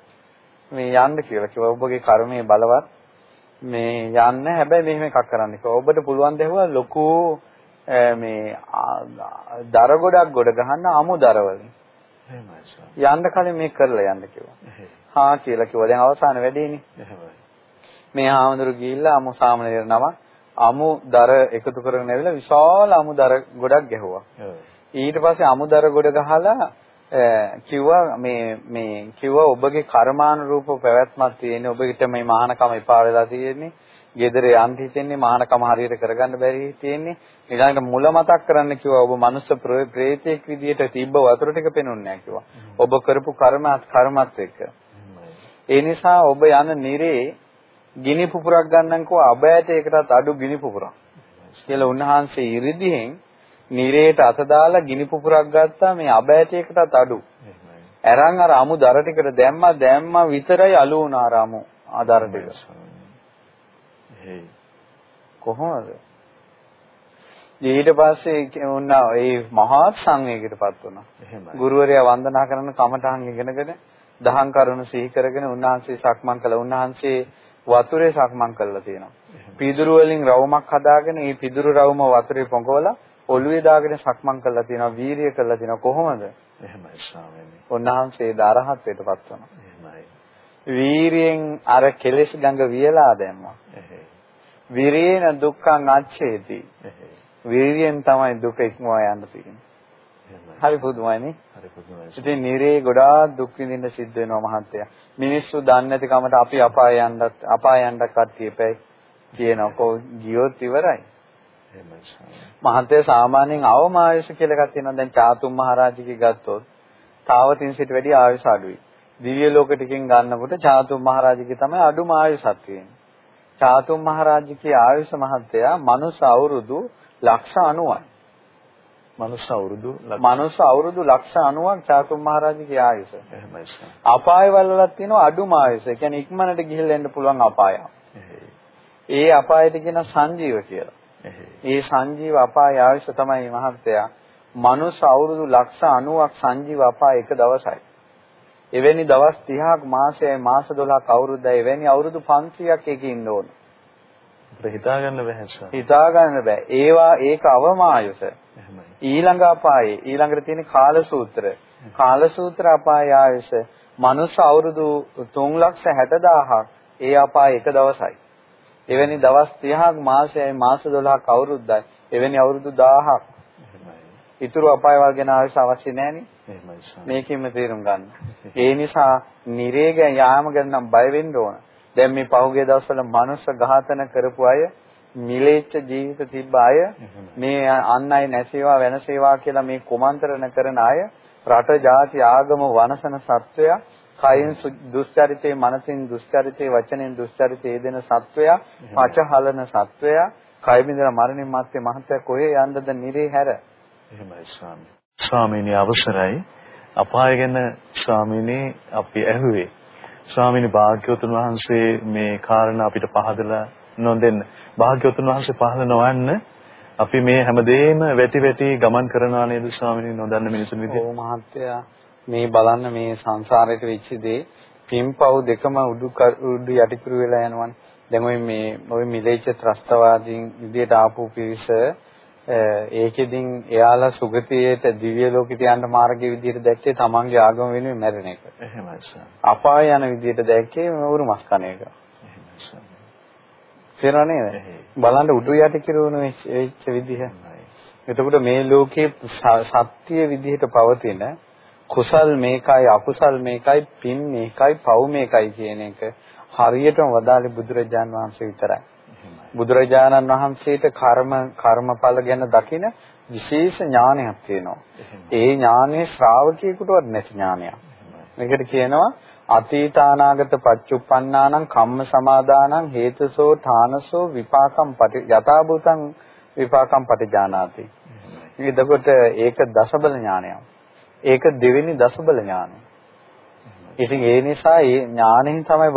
මේ යන්න කියලා කිව්වා. ඔබගේ කර්මයේ බලවත් මේ යන්න හැබැයි මෙහෙම එකක් කරන්න කිව්වා. ඔබට පුළුවන් දෙහුවා ලොකු මේ දර ගොඩක් ගොඩ ගහන්න අමු දරවලින්. යන්න කලින් මේක කරලා යන්න කිව්වා. හා කියලා කිව්වා. දැන් අවසාන වැඩේනේ. මේ ආමඳුරු ගිහිල්ලා අමු සාමණේර නම අමු දර එකතු කරගෙන ඇවිල්ලා විශාල අමු දර ගොඩක් ගැහුවා. ඊට පස්සේ අමු දර ගොඩ ගහලා කිව්වා මේ මේ කිව්වා ඔබගේ කර්මානුරූප පැවැත්මක් තියෙන ඔබට මේ මහානකම එපා වෙලා තියෙන්නේ ගෙදර යන්න හිතෙන්නේ මහානකම හරියට කරගන්න බැරි තියෙන්නේ ඊළඟට මුල මතක් කරන්න කිව්වා ඔබ මනුස්ස ප්‍රේතෙක් විදියට තිබ්බ වතුර ටික පෙනුන්නේ නැහැ කිව්වා. ඔබ කරපු කර්මات කර්මත් එක්ක. ඒ නිසා ඔබ යන නිරේ ගිනි පුපුරක් ගන්නම්කෝ අබෑට ඒකටත් අඩු ගිනි පුපුරක්. කියලා උන්වහන්සේ ඉරිදිහෙන් නිරේට අත දාලා ගිනි පුපුරක් ගත්තා මේ අබෑටයකටත් අඩු. අරන් අර අමු දර ටිකට දැම්මා දැම්මා විතරයි අලු වුණා අර අමු ආදර ටික. කොහොමද? ඊට පස්සේ උන්නා ඒ මහත් සංවේගයකටපත් වුණා. ගුරුවරයා වන්දනා කරන කමඨහන් ඉගෙනගෙන දහම් කරුණු සිහි කරගෙන උන්වහන්සේ සක්මන් කළා. උන්වහන්සේ වතුරේ සක්මන් කළා තියෙනවා. පිදුරු වලින් රවුමක් හදාගෙන ඒ පිදුරු රවුම වතුරේ පොඟවලා ඔළුවේ දාගෙන සක්මන් කරලා තියෙනවා වීරිය කරලා තියෙනවා කොහොමද? එහෙමයි ස්වාමීනි. උන්වහන්සේ දාරහත්වයටපත් වුණා. එහෙමයි. වීරියෙන් අර කෙලෙස් ගඟ වියලා දැම්මා. එහෙයි. විරේන දුක්ඛං අච්ඡේති. වීරියෙන් තමයි දුක ඉක්මවා යන්න තියෙන්නේ. හරි පුදුමයිනේ. හරි පුදුමයි. ඉතින් නිරේ ගොඩාක් දුක් විඳින්න සිද්ධ වෙනවා මහත්තයා. මිනිස්සු දන්නේ නැති කමට අපි අපාය යන්නත් අපාය යන්න කට්ටිය පැයි කියනවා. කො ගියොත් ඉවරයි. මහත්ය සාමාන්‍යයෙන් අවම ආයුෂ කියලා එකක් තියෙනවා. දැන් චාතුම් මහරජිකේ ගත්තොත් තාවතින්සිට වැඩි ආයුෂ අඩුයි. දිව්‍ය ලෝක ටිකෙන් ගන්නකොට චාතුම් මහරජිකේ තමයි අඩුම ආයුෂක් තියෙන්නේ. චාතුම් මහරජිකේ ආයුෂ මහත්ය මනුස්ස අවුරුදු ලක්ෂ 90යි. මනුස්ස අවුරුදු මනුස්ස අවුරුදු ලක්ෂ 90ක් චාතුම් මහරජිකේ ආයුෂ. එහෙමයි සර්. අපායවල වලත් තියෙනවා අඩුම ආයුෂ. ඒ කියන්නේ ඉක්මනට ගිහිල්ලා එන්න පුළුවන් අපායක්. ඒ අපායට කියන සංජීව කියලා. ඒ සංජීව අපාය ආයුෂ තමයි මහත්තයා. මනුස්ස අවුරුදු ලක්ෂ 90ක් සංජීව අපාය එක දවසයි. එවැනි දවස් 30ක් මාසයයි මාස 12ක් අවුරුද්දයි එවැනි අවුරුදු 500ක් එකේ ඉන්න ඕන. හිතා ගන්න බෑ සර්. හිතා ගන්න බෑ. ඒවා ඒක අවමායුෂ. ඊළඟ අපායේ ඊළඟට තියෙන කාල සූත්‍ර. කාල සූත්‍ර අපාය ආයුෂ මනුස්ස අවුරුදු 360000ක් ඒ අපාය එක දවසයි. එවැනි දවස් 30ක් මාසයයි මාස 12ක් අවුරුද්දයි. එවැනි අවුරුදු 1000ක්. ඊතුරු අපායවල් ගැන අවශ්‍ය අවශ්‍ය නැහෙනි. මේකෙන්ම තේරුම් ගන්න. ඒ නිසා නිරේග යාම ගැන නම් බය වෙන්න ඕන. දැන් මේ පහුගිය දවස්වල මනුස්ස ඝාතන කරපු අය මිලේච්ඡ ජීවිත තිබ්බ අය මේ අන් අය නැසේවා වෙනසේවා කියලා මේ කුමන්ත්‍රණ කරන අය රට ජාති ආගම වනසන සත්වයා කයින් දුස්චරිතේ මනසින් දුස්චරිතේ වචනෙන් දුස්චරිතේ යෙදෙන සත්වයා පචහලන සත්වයා කය බින්දලා මරණින් මත්තේ මහත්ය කොහේ යන්නද නිරේ හැර? එහෙමයි ස්වාමී ස්වාමීනි අවසරයි. අපාය ගැන ස්වාමීනි අපි ඇහුවේ. ස්වාමීනි භාග්‍යවතුන් වහන්සේ මේ කාරණා අපිට පහදලා නොදෙන්න. භාග්‍යවතුන් වහන්සේ පහල නොවන්න අපි මේ හැමදේම වැටි වැටි ගමන් කරනවා නේද ස්වාමීනි නොදන්න මිනිසුන් විදිහට ඔව් මහත්තයා. මේ බලන්න මේ සංසාරයට වෙච්ච දේ පින්පව් දෙකම උඩු උඩු යටිකුරු වෙලා යනවනේ. දැන් ඔය මේ ඔය මිලේච්ඡ ත්‍රස්තවාදීන් විදියට ආපු පිරිස ඒකෙදින් එයාලා සුගතියට දිව්‍ය ලෝකෙට යන්න මාර්ගයේ විදියට දැක්කේ තමන්ගේ ආගම වෙනුවෙන් මැරෙන එක. එහෙමයි සර්. අපාය යන විදියට දැක්කේ උරුමස් කන එක. එහෙමයි සර්. තේරෙනව නේද? බලන්න උඩු යටිකුරු වෙච්ච විදිහ. එතකොට මේ ලෝකේ සත්‍ය විදිහට පවතින කුසල් මේකයි අකුසල් මේකයි පින් මේකයි පව් මේකයි කියන එක හරියටම වදාළේ බුදුරජාන් වහන්සේ විතරයි. බුදුරජාණන් වහන්සේට කර්ම කර්මඵල ගැන දකින විශේෂ ඥානයක් තියෙනවා. ඒ ඥානේ ශ්‍රාවකයෙකුටවත් නැති ඥානයක්. මේකට කියනවා අතීතානාගත පච්චුප්පන්නානං කම්ම සමාදානං හේතසෝ ථානසෝ විපාකම් පටි යථාභූතං විපාකම් පටිජානාති. එතකොට ඒක දසබල ඥානයක්. ඒක දෙවෙනි දසබල ඥානය. ඉතින් ඒ නිසා මේ ඥාණයෙන් තමයි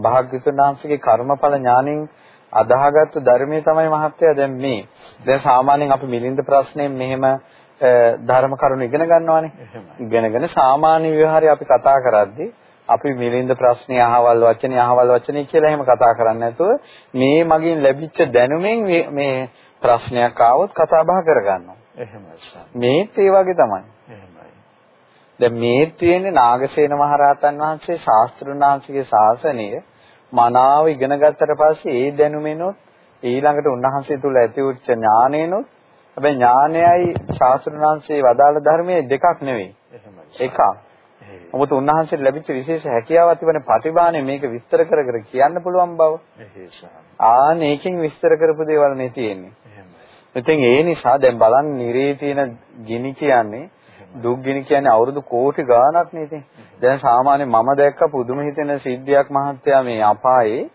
භාග්‍යතුන් වහන්සේගේ කර්මඵල ඥාණයෙන් අදාහගත්තු ධර්මයේ තමයි මහත්ය දැන් මේ. දැන් සාමාන්‍යයෙන් අපි මිලින්ද ප්‍රශ්නයෙන් මෙහෙම ධර්ම කරුණු ඉගෙන ගන්නවානේ. ඉගෙනගෙන සාමාන්‍ය විවහාරය අපි කතා කරද්දී අපි මිලින්ද ප්‍රශ්නේ අහවල් වචනේ අහවල් වචනේ කියලා එහෙම කතා කරන්නේ නැතුව මේ මගින් ලැබිච්ච දැනුමෙන් මේ ප්‍රශ්නයක් ආවොත් කතා බහ කරගන්නවා. එහෙමයි. මේත් ඒ වගේ තමයි. එහෙමයි. දැන් මේ තියෙන්නේ නාගසේන මහරහතන් වහන්සේ ශාස්ත්‍රඥාන්සේගේ ශාසනය මනාව ඉගෙන ගත්තට පස්සේ ඒ දැනුමෙනොත් ඊළඟට උන්වහන්සේ තුල ඇති වුච්ච ඥානේනොත් හැබැයි ඥානයයි ශාස්ත්‍රඥාන්සේ වදාළ ධර්මයේ දෙකක් නෙවෙයි. එකක්. මොකද උන්වහන්සේට ලැබිච්ච විශේෂ හැකියාවක් තිබෙන ප්‍රතිභානේ මේක විස්තර කර කර කියන්න පුළුවන් බව. ආන ඒකෙන් විස්තර කරපු දේවල් නේ තියෙන්නේ. ඉතින් ඒ නිසා දැන් බලන්න නිරේ තියෙන ගිනි කියන්නේ දුක් ගිනි කියන්නේ අවුරුදු කෝටි ගාණක් නේ ඉතින්. දැන් සාමාන්‍ය මම දැක්ක පුදුම හිතෙන සිද්ධියක් මහත්තයා මේ අපායේ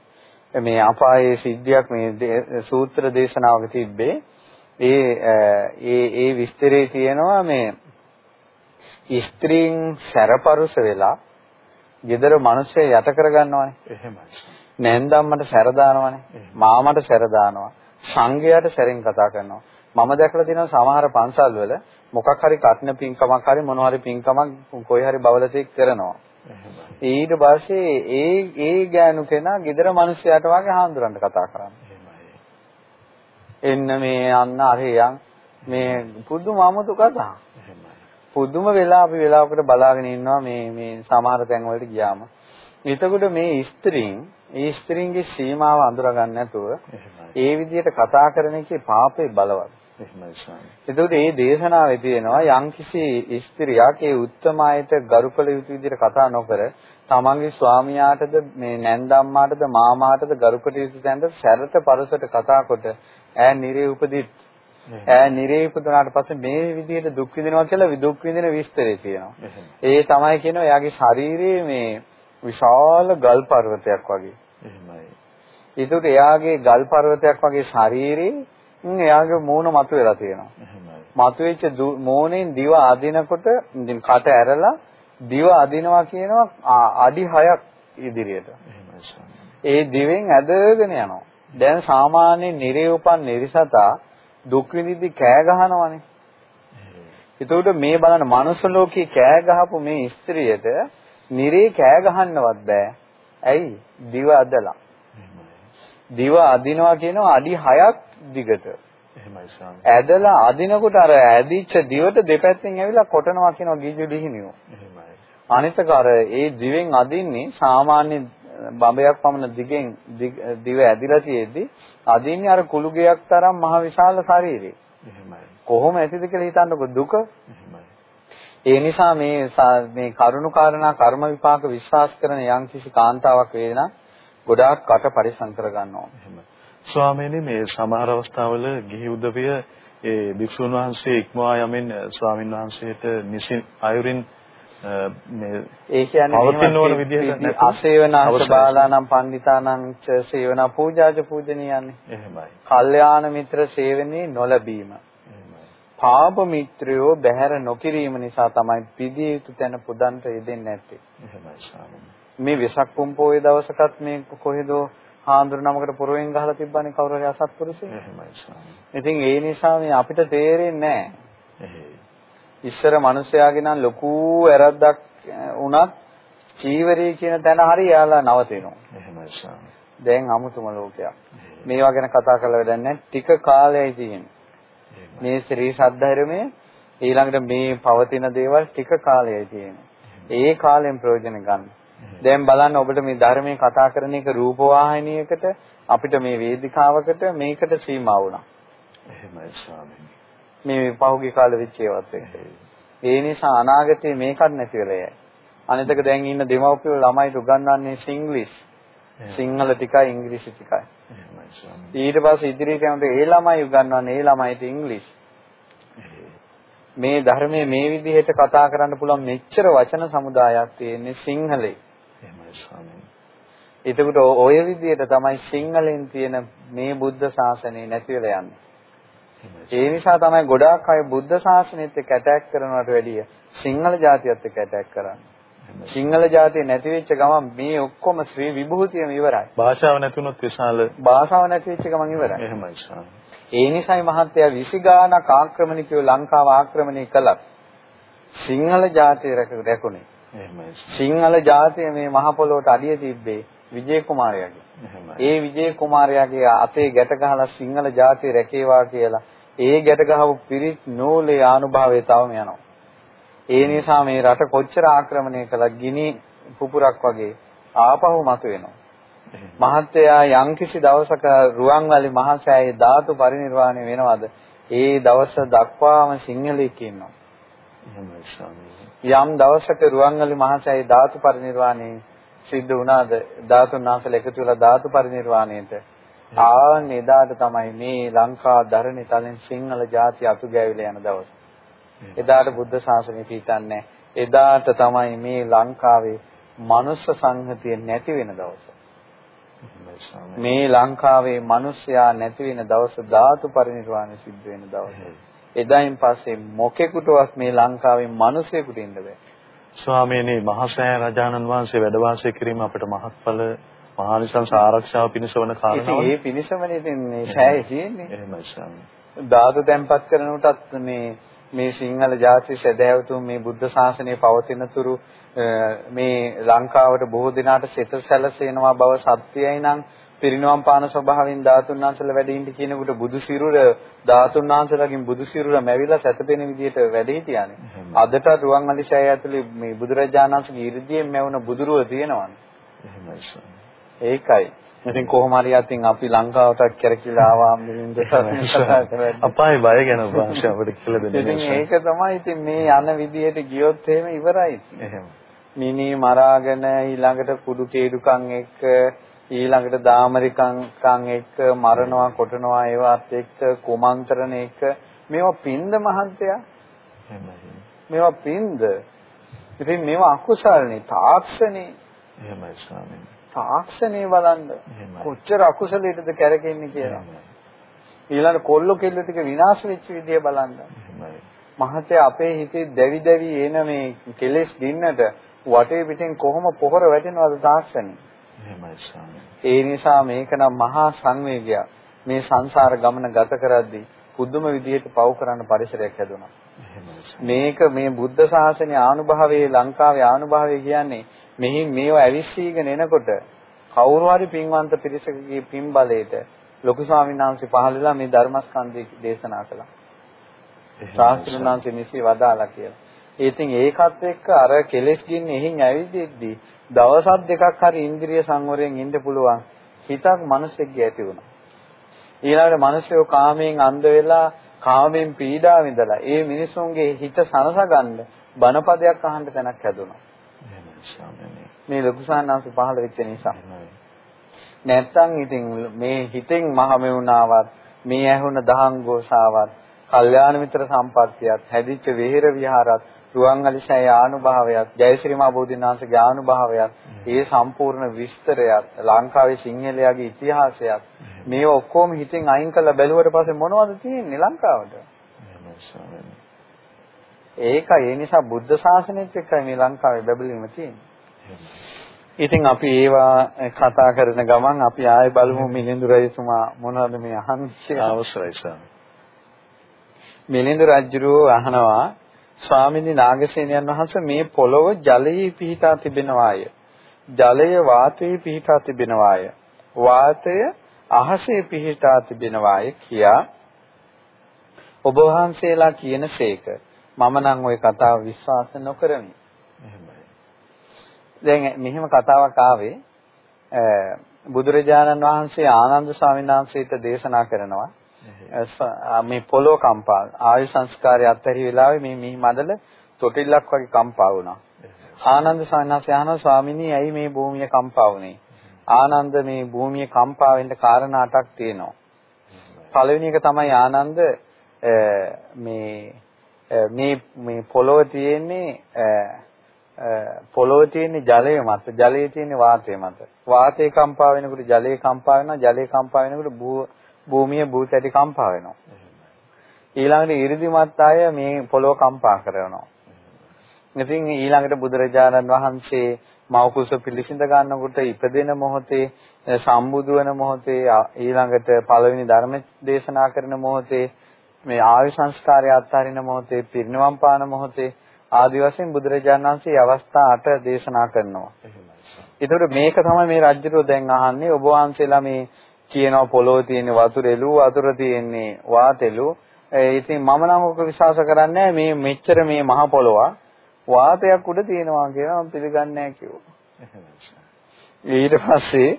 මේ අපායේ සිද්ධියක් මේ සූත්‍ර දේශනාවක තිබ්බේ. ඒ ඒ ඒ විස්තරේ තියෙනවා මේ ස්ත්‍රීන් සැරපරුස වෙලා gedara මිනිස්සු යට කරගන්නවානේ. එහෙමයි. නැන්දම්මට සැර දානවානේ. මාමට සැර දානවා. සංඝයාට සැරෙන් කතා කරනවා. මම දැකලා තියෙනවා සමහර පන්සල් වල මොකක් හරි කටන පින්කමක් හරි මොන හරි පින්කමක් කොයි හරි බවලතෙක් කරනවා. ඊට පස්සේ ඒ ඒ ගෑනු කෙනා gedara මිනිස්සයාට වගේ හාමුදුරන්ට කතා කරනවා. එන්න මේ යන්න අරයන් මේ පුදුම 아무තු කතා. පුදුම වෙලා අපි වෙලාවකට බලාගෙන ඉන්නවා මේ මේ සමහර තැන් වලට ගියාම. එතකොට මේ ස්ත්‍රීන් ඒ ස්ත්‍රීන්ගේ සීමාව අඳුර ගන්න නැතුව ඒ විදිහට කතා කරන එකේ පාපේ බලවත්. එහෙමයි ස්වාමී. එතකොට මේ දේශනාවේ තියෙනවා යම්කිසි ස්ත්‍රියක් ඒ උත්තමයට ගරුකල යුතු විදිහට කතා නොකර තමන්ගේ ස්වාමියාටද මේ නැන්දම්මාටද මාමාටද ගරුකට යුතු තැනට සැරට පරසට කතා කොට ඈ නිරේ උපදිත් ඈ නිරේ උපදනාට පස්සේ මේ විදිහට දුක් විඳිනවා කියලා දුක් විඳින විස්තරය තියෙනවා. ඒ තමයි කියනවා එයාගේ ශාරීරියේ මේ විශාල ගල් පර්වතයක් වගේ. එහෙමයි. ඒකට එයාගේ ගල් පර්වතයක් වගේ ශාරීරියේ එයාගේ මූණ මතුවලා තියෙනවා. මතුවෙච්ච මූණෙන් දිව අදිනකොට ඉතින් කට ඇරලා දිව අදිනවා කියනවා අඩි 6ක් ඉදිරියට. ඒ දිවෙන් ඇදගෙන යනවා. දැන් සාමාන්‍ය නිරේ උපන් නිරිසතා දුක් විඳිද්දි කෑ ගහනවනේ. එතකොට මේ බලන්න මනුස්ස ලෝකේ කෑ ගහපු මේ ස්ත්‍රියට නිරේ කෑ ගහන්නවත් බෑ. ඇයි? දිව අදලා. දිව අදිනවා කියනවා අඩි 6ක් දිගට. එහෙමයි ස්වාමී. ඇදලා අදිනකොට අර ඇදිච්ච දිවට දෙපැත්තෙන් ඇවිල්ලා කොටනවා කියනවා ගිජු ලිහිනියෝ. එහෙමයි. අනිතක අර ඒ දිවෙන් අදින්නේ සාමාන්‍ය බඹයක් පමණ දිගෙන් දිව ඇදිලා තියෙද්දි අදින්නේ අර කුළු ගයක් තරම් මහ විශාල ශරීරේ. එහෙමයි. කොහොම ඇතිද කියලා හිතන්නකො දුක. එහෙමයි. ඒ නිසා මේ මේ කරුණු කාරණා කර්ම විපාක විශ්වාස කරන යම්කිසි කාන්තාවක් වේදනා ගොඩාක් කට පරිසම් කර ගන්නවා. එහෙමයි. ස්වාමීනි මේ සමහර අවස්ථාවල ගිහි උදවිය ඒ භික්ෂුන් වහන්සේ ඉක්මවා යමින් ස්වාමින් වහන්සේට නිසි අයුරින් මේ ඒ කියන්නේ පවතින ඕන විදිහට අසේවනාංශ බාලානම් පණ්ඩිතානම් ච සේවනා පූජාජ පූජනීයන්නේ. එහෙමයි. කල්යාණ මිත්‍ර සේවනයේ නොලැබීම. පාප මිත්‍රයෝ බැහැර නොකිරීම නිසා තමයි පිදිය යුතු තැන පුදන්ට යෙදෙන්නේ නැත්තේ. එහෙමයි ස්වාමීනි. මේ වෙසක් පුම්පෝයේ දවසකත් මේ කොහෙදෝ හාඳුර නමකට පොරවෙන් ගහලා තිබ්බනේ කවුරු හරි අසත්පුරුෂයෙක්. එහෙමයි ස්වාමී. ඉතින් ඒ නිසා මේ අපිට තේරෙන්නේ නැහැ. ඉස්සර මිනිස්යාගේ නම් ලොකු වැරද්දක් වුණත් චීවරී කියන තැන හරි යාලා නවතිනවා. එහෙමයි ස්වාමී. දැන් අමුතුම ලෝකයක්. මේවා ගැන කතා කරලා වැඩක් නැහැ. ටික කාලයයි තියෙන්නේ. මේ ශ්‍රී සද්ධර්මයේ ඊළඟට මේ පවතින දේවල් ටික කාලයයි තියෙන්නේ. ඒ කාලෙන් ප්‍රයෝජන ගන්න. දැන් බලන්න ඔබට මේ ධර්මයේ කතා කරන එක රූපවාහිනියකට අපිට මේ වේදිකාවකට මේකට සීමා වුණා. එහෙමයි ස්වාමීනි. මේ පහුගිය කාලෙ වෙච්ච ඒවත් එක්ක. ඒ නිසා අනාගතේ මේකත් නැති වෙලා යයි. අනිතක දැන් ඉන්න දෙමව්පියෝ ළමයිට උගන්වන්නේ සිංග්ලිෂ්. සිංහල ටිකයි ඉංග්‍රීසි ටිකයි. ඊට පස්සේ ඉදිරියට යනකොට ඒ ළමයි උගන්වන්නේ ඒ ළමයිට ඉංග්‍රීසි. මේ ධර්මයේ මේ විදිහට කතා කරන්න පුළුවන් මෙච්චර වචන සමුදායක් තියෙන්නේ සිංහලේ. එහෙමයි ස්වාමීනි. එතකොට ඔය විදිහට තමයි සිංහලෙන් තියෙන මේ බුද්ධ ශාසනය නැති වෙලා යන්නේ. ඒ නිසා තමයි ගොඩාක් අය බුද්ධ ශාසනයත් එක්ක ඇටැක් කරනවට වැඩිය සිංහල ජාතියත් එක්ක ඇටැක් කරන්නේ. සිංහල ජාතිය නැති වෙච්ච ගමන් මේ ඔක්කොම ශ්‍රී විභූතියම ඉවරයි. භාෂාව නැතුනොත් විශාල භාෂාව නැති වෙච්ච ගමන් ඉවරයි. එහෙමයි ස්වාමී. ඒ නිසායි මහත්තයා 20 ගානක් ආක්‍රමණිකයෝ ලංකාව ආක්‍රමණය කළා. සිංහල ජාතිය රැකුනේ. එහෙමයි. සිංහල ජාතිය මේ මහ පොළොවට අඩිය තිබ්බේ විජේ කුමාරයාගේ. එහෙමයි. ඒ විජේ කුමාරයාගේ අතේ ගැට ගහලා සිංහල ජාතිය රැකේවා කියලා ඒ ගැට ගහපු පිරිත් නූලේ ආනුභාවය තවම යනවා. ඒ නිසා මේ රට කොච්චර ආක්‍රමණය කළත් ගිනි පුපුරක් වගේ ආපහු මතුවෙනවා. මහත්තයා යම්කිසි දවසක රුවන්වැලි මහසෑයේ ධාතු පරිනිර්වාණය වෙනවද? ඒ දවස දක්වාම සිංහලෙක් ඉන්නවා. යම් දවසක රුවන්වැලි මහසෑයේ ධාතු පරිනිර්වාණය සිද්ධ වුණාද? ධාතුන් වහන්සේලා එකතු වෙලා ධාතු පරිනිර්වාණයට ආන් එදාට තමයි මේ ලංකා ධරණි තලෙන් සිංහල ජාතිය අතු ගෑවිලා යන දවස. එදාට බුද්ධ ශාසනය පිටන්නේ. එදාට තමයි මේ ලංකාවේ මනුස්ස සංහතිය නැති වෙන දවස. මේ ලංකාවේ මිනිස්සයා නැති වෙන දවස ධාතු පරිනිර්වාණය සිද්ධ වෙන දවස. එදායින් පස්සේ මොකෙකුටවත් මේ ලංකාවේ මිනිසෙකුට ඉන්න බෑ. ස්වාමීනි මහසෑය රජාණන් වහන්සේ වැඩ වාසය කිරීම අපිට මහත්ඵල මහානිසංස ආරක්ෂාව පිණිස වන කාරණාව. මේ පිණිසමනේ ඉතින් මේ සෑය තියෙන්නේ. එහෙමයි ස්වාමී. ධාතු තැන්පත් කරනකොටත් මේ මේ සිංහල ජාති සදහැවතුන් මේ බුද්ධ ශාසනය පවතින තුරු මේ ලංකාවට බොහෝ දිනාට සිත සැලසෙනවා බව සත්‍යයි නම් පිරිනවම් පාන ස්වභාවයෙන් ධාතුන් වහන්සේලා වැඩ ඉන්න කියනකොට බුදු සිරුර ධාතුන් වහන්සේලාගෙන් බුදු සිරුර මැවිලා සැතපෙන විදිහට වැඩ හිටියානේ. අදට රුවන්වැලි ශාය ඇතුලේ මේ බුදුරජාණන් වහන්සේගේ 이르දියෙන් මැවුන බුදුරුව තියෙනවානේ. එහෙමයි. ඒකයි. ඉතින් කොහොම හරි අතින් අපි ලංකාවට කැරකිලා ආවා මිලින්ද අපායි බය ගැන භාෂ අපිට කියලා දෙන්න. ඉතින් ඒක තමයි ඉතින් මේ යන විදිහට ගියොත් එහෙම ඉවරයි. එහෙම. මිනි මරාගෙන ඊළඟට කුඩු කේඩුකම් එක්ක ඊළඟට දාමරිකම් කම් එක්ක මරනවා කොටනවා ඒවත් එක්ක කුමන්ත්‍රණ එක්ක මේවා පින්ද මහන්තයා. මේවා පින්ද. ඉතින් මේවා අකුසල්නේ තාක්ෂණේ. එහෙමයි ස්වාමීනි. තාක්ෂණේ බලන්න කොච්චර අකුසලයටද කැරකෙන්නේ කියලා. ඊළඟ කොල්ල කෙල්ල ටික විනාශ වෙච්ච විදිය බලන්න. මහතේ අපේ හිතේ දැවි දැවි එන මේ කෙලෙස් දින්නට වටේ පිටින් කොහොම පොහොර වැටෙනවද තාක්ෂණේ. ඒ නිසා මේක නම් මහා සංවේගයක්. මේ සංසාර ගමන ගත කරද්දී පුදුම විදිහට පව කරන්න පරිසරයක් හැදුණා. මේක මේ බුද්ධ ශාසනයේ ආනුභාවයේ ලංකාවේ ආනුභාවය කියන්නේ මෙහි මේවා ඇවිස්සීගෙන එනකොට කවුරු හරි පින්වන්ත පිරිසකගේ පින් බලයට ලොකු ස්වාමීන් වහන්සේ පහළ වෙලා මේ ධර්මස්කන්ධය දේශනා කළා. ශාස්ත්‍රඥ වහන්සේ නිසි වදාලා කියලා. ඉතින් ඒකත් එක්ක අර කෙලෙස් ගින්නේ එහින් ඇවිදිද්දී දවසක් දෙකක් හරි ඉන්ද්‍රිය සංවරයෙන් ඉන්න පුළුවන් හිතක් මිනිස්සෙක්ගේ ඇති වුණා. ඊළඟට මිනිස්සු කාමයෙන් අන්ධ වෙලා කාමයෙන් පීඩා විඳලා ඒ මිනිසුන්ගේ හිත සනසගන්න බණපදයක් අහන්න තැනක් හැදුණා. මේ ලොකු සාන්නාංශ පහළ වෙච්ච නිසා. නැත්තම් ඉතින් මේ හිතෙන් මහමෙවුනාවත් මේ ඇහුණ දහං ගෝසාවත් කල්යාණ මිත්‍ර සම්පත්තියත් හැදිච්ච වෙහෙර විහාරත් රුවන්වැලිසෑය ආනුභාවයත් ජයශ්‍රී මහ බෝධිනාථගේ ආනුභාවයත් ඒ සම්පූර්ණ විස්තරයත් ලංකාවේ සිංහලයාගේ ඉතිහාසයත් මේව ඔක්කොම හිතෙන් අයින් කරලා බැලුවට පස්සේ මොනවද තියෙන්නේ ලංකාවට? ඒකයි ඒ නිසා බුද්ධ ශාසනයත් එක්කයි මේ ලංකාවේ බබලීම තියෙන්නේ. ඉතින් අපි ඒවා කතා කරන ගමන් අපි ආයෙ බලමු මිලිඳු රජතුමා මොනවද මේ අහන්නේ අවශ්‍යයි සර්. මිලිඳු රජුරෝ අහනවා ස්වාමීනි නාගසේනයන් වහන්සේ මේ පොළොව ජලයේ පිහිටා තිබෙනවාය. ජලය වාතයේ පිහිටා තිබෙනවාය. වාතය අහසේ පිහිටා තිබෙනවාය කියා ඔබ වහන්සේලා කියනසේක මම නම් ওই කතාව විශ්වාස නොකරමි. දැන් මෙහෙම කතාවක් ආවේ බුදුරජාණන් වහන්සේ ආනන්ද ස්වාමීන් වහන්සේට දේශනා කරනවා මේ පොළොව කම්පා ආයු සංස්කාරය අත්හැරි වෙලාවේ මේ මිහි මඩල තොටිල්ලක් වගේ කම්පා වුණා. ආනන්ද ස්වාමීන් වහන්සේ අහනවා ස්වාමිනී ඇයි මේ භූමිය කම්පා වුනේ? ආනන්ද මේ භූමිය කම්පා වෙන්න කාරණා අටක් තියෙනවා. පළවෙනි එක තමයි ආනන්ද මේ මේ මේ පොළොව තියෙන්නේ පොළොව තියෙන්නේ ජලය මත ජලයේ තියෙන්නේ වාතය මත වාතය කම්පා වෙනකොට ජලය කම්පා වෙනවා ජලය කම්පා වෙනකොට භූමිය භූතැටි කම්පා වෙනවා. ඊළඟට 이르දිමත් අය මේ පොළොව කම්පා කරනවා. ඉතින් ඊළඟට බුදුරජාණන් වහන්සේ මවකුස පිළිසිඳ ගන්නකොට ඉපදෙන මොහොතේ සම්බුදු වෙන මොහොතේ ඊළඟට පළවෙනි ධර්ම දේශනා කරන මොහොතේ මේ ආයු සංස්කාරය අත්හරින මොහොතේ පිරිනවම් පාන මොහොතේ ආදි වශයෙන් බුදුරජාණන් වහන්සේ අවස්ථා 8 දේශනා කරනවා. ඒතකොට මේක තමයි මේ රජුරෝ දැන් අහන්නේ. ඔබ වහන්සේලා මේ කියනවා පොළොවේ තියෙන වතුර එළු වතුර තියෙන්නේ වාතෙලු. ඉතින් මම නම් ඔක විශ්වාස කරන්නේ මේ මෙච්චර මේ මහ පොළොව වාතයක් උඩ තියෙනවා කියලා මම පිළිගන්නේ නැහැ. ඊට පස්සේ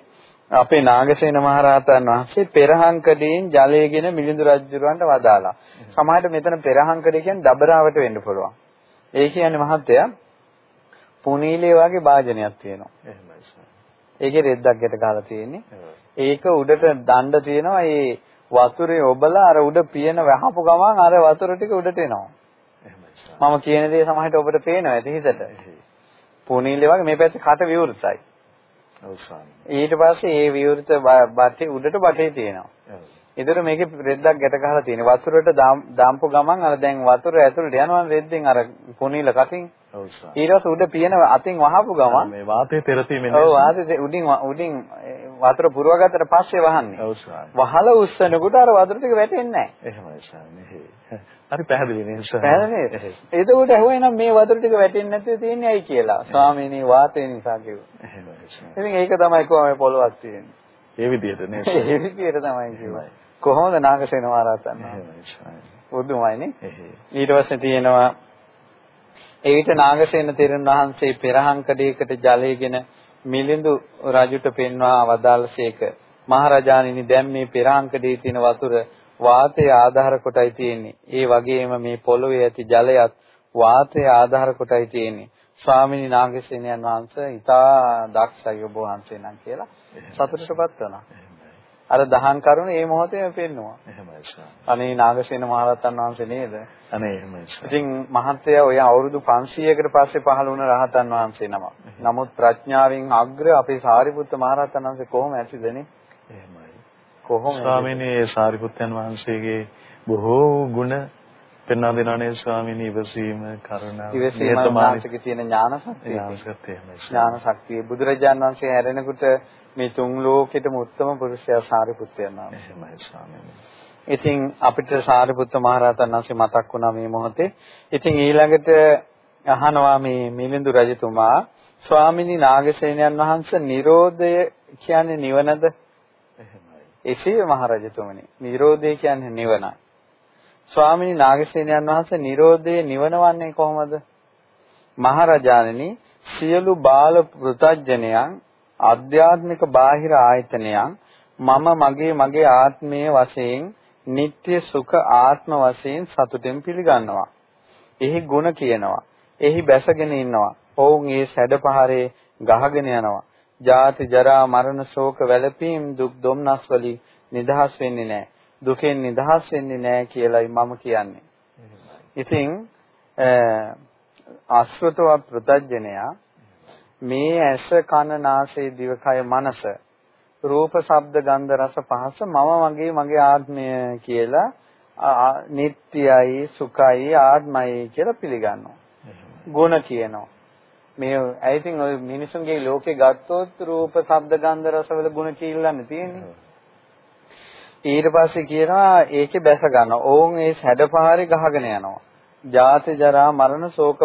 අපේ නාගසේන මහරහතන් වහන්සේ පෙරහංකඩයෙන් ජලයගෙන මිලිඳු රජුරවන්ට වදාලා. සමහරවිට මෙතන පෙරහංකඩය කියන්නේ දබරාවට වෙන්න පුළුවන්. ඒ කියන්නේ මහත්තයා පුනීලේ වගේ වාජනයක් තියෙනවා. එහෙමයි. ඒකේ රෙද්දක් ගැට ගහලා තියෙන්නේ. ඒක උඩට දණ්ඩ තියෙනවා. ඒ වතුරේ ඔබලා අර උඩ පියන වහපු ගමන් අර වතුර ටික උඩට එනවා. මම කියන දේ සමහරට ඔබට පේනවා ඇති හිතට. පුනීලේ වගේ මේ පැත්තේ කට විවෘතයි. ඊට පස්සේ ඒ විවෘත බටේ උඩට බටේ තියෙනවා. ඒතර මේකේ රෙද්දක් ගැට ගහලා තියෙන. වතුරට දාම්පු ගමන් අර දැන් වතුර ඇතුළට යනවා රෙද්දෙන් අර පුනීල කටින්. ඊට පස්සේ උඩ පියන අතින් වහපු ගමන් මේ වාතයේ පෙරතීමෙන් ඔව් වාතයේ උඩින් උඩින් වතුර පුරවගත්තට පස්සේ වහන්නේ. ඔව් සර්. වහල උස්සනකොට අර වතුර ටික වැටෙන්නේ නැහැ. එහෙමයි සර්. හරි පැහැදිලි නේ සර්. පැහැදිලි. එතකොට ඇහුවා නම් මේ වතුර ටික වැටෙන්නේ නැතිව තියෙන්නේ ඇයි කියලා. ස්වාමීනි වාතය නිසා කිව්වා. එහෙමයි සර්. ඉතින් ඒක තමයි කොහොම පොළොවක් තියෙන්නේ. ඒ විදිහට නේ සර්. ඒ විදිහට තමයි කිව්වා. කොහොමද නාගසේන මහරහතන් වහන්සේ? බුදුමයිනේ. ඊට පස්සේ තියෙනවා ඒ විට නාගසේන තෙරුන් වහන්සේ පෙරහංකඩයකට ජලයගෙන මිලිඳු රජුට පෙන්වා වදාළසේක. මහරජාණෙනි දැන් මේ පෙරහංකඩයේ තියෙන වතුර වාතය ආධාර කොටයි තියෙන්නේ. ඒ වගේම මේ පොළොවේ ඇති ජලයත් වාතය ආධාර කොටයි තියෙන්නේ. ස්වාමිනී නාගසේනයන් වහන්සේ ඊටා දක්ෂයි ඔබ වහන්සේ නම් කියලා සතුටටපත් වුණා. අර දහම් කරුණ ඒ මොහොතේම පෙන්නවා. එහෙමයි සර්. අනේ නාගසේන මහරහතන් වහන්සේ නේද? අනේ එහෙමයි සර්. ඉතින් මහත්තයා ඔය අවුරුදු 500කට පස්සේ පහළ වුණ රහතන් වහන්සේ නම. නමුත් ප්‍රඥාවෙන් අග්‍ර අපේ සාරිපුත්ත මහරහතන් වහන්සේ කොහොම ඇතිදනේ? එහෙමයි. කොහොම ස්වාමීනි සාරිපුත්තයන් වහන්සේගේ බොහෝ ගුණ පෙන්වා දෙනානේ ස්වාමීනි? ඉවසීම කරුණාව ඉවසීම මානසික තියෙන ඥාන ශක්තිය. ඥාන ශක්තිය බුදුරජාන් වහන්සේ හැරෙනකොට මේ තුන් ලෝකෙටම උත්තම පුරුෂයා සාරිපුත්තයන් වහන්සේ ඉතින් අපිට සාරිපුත්ත මහරහතන් වහන්සේ මතක් වුණා මේ මොහොතේ. ඉතින් ඊළඟට අහනවා මේ මිලිඳු රජතුමා ස්වාමිනී නාගසේනයන් වහන්සේ Nirodha කියන්නේ නිවනද? එහෙමයි. එසේ මහරජතුමනි Nirodha කියන්නේ නිවනයි ස්වාමිනී නාගසේනයන් වහන්සේ Nirodhe නිවනවන්නේ කොහොමද? මහරජාණෙනි සියලු බාල පෘතජ්ජනයන් ආධ්‍යාත්මික බාහිර ආයතනයන් මම මගේ මගේ ආත්මයේ වශයෙන් නিত্য සුඛ ආත්ම වශයෙන් සතුටෙන් පිළිගන්නවා. එහි ಗುಣ කියනවා. එහි බැසගෙන ඉන්නවා. ඔවුන් ඒ සැඩපහරේ ගහගෙන යනවා. ජාති ජරා මරණ ශෝක වැළපීම් දුක් දුම්නස් වලින් නිදහස් වෙන්නේ නැහැ. දුකෙන් නිදහස් වෙන්නේ නැහැ කියලායි මම කියන්නේ. ඉතින් ආශ්‍රතව ප්‍රත්‍යඥයා මේ ඇස කන නාසය දිවකය මනස රූප ශබ්ද ගන්ධ රස පහස මම මගේ මගේ ආත්මය කියලා නිට්ටයයි සුඛයි ආත්මයි කියලා පිළිගන්නවා. ගුණ කියනවා. මේ I think ඔය මිනිසුන්ගේ ලෝකේ ගත්තොත් රූප ශබ්ද ගන්ධ රස වල ගුණ කීල්ලන්නේ තියෙන්නේ. ඊට පස්සේ කියනවා ඒකේ බැස ගන්න. ඕන් ඒ සැඩපාරේ ගහගෙන යනවා. ජාති ජරා මරණ ශෝක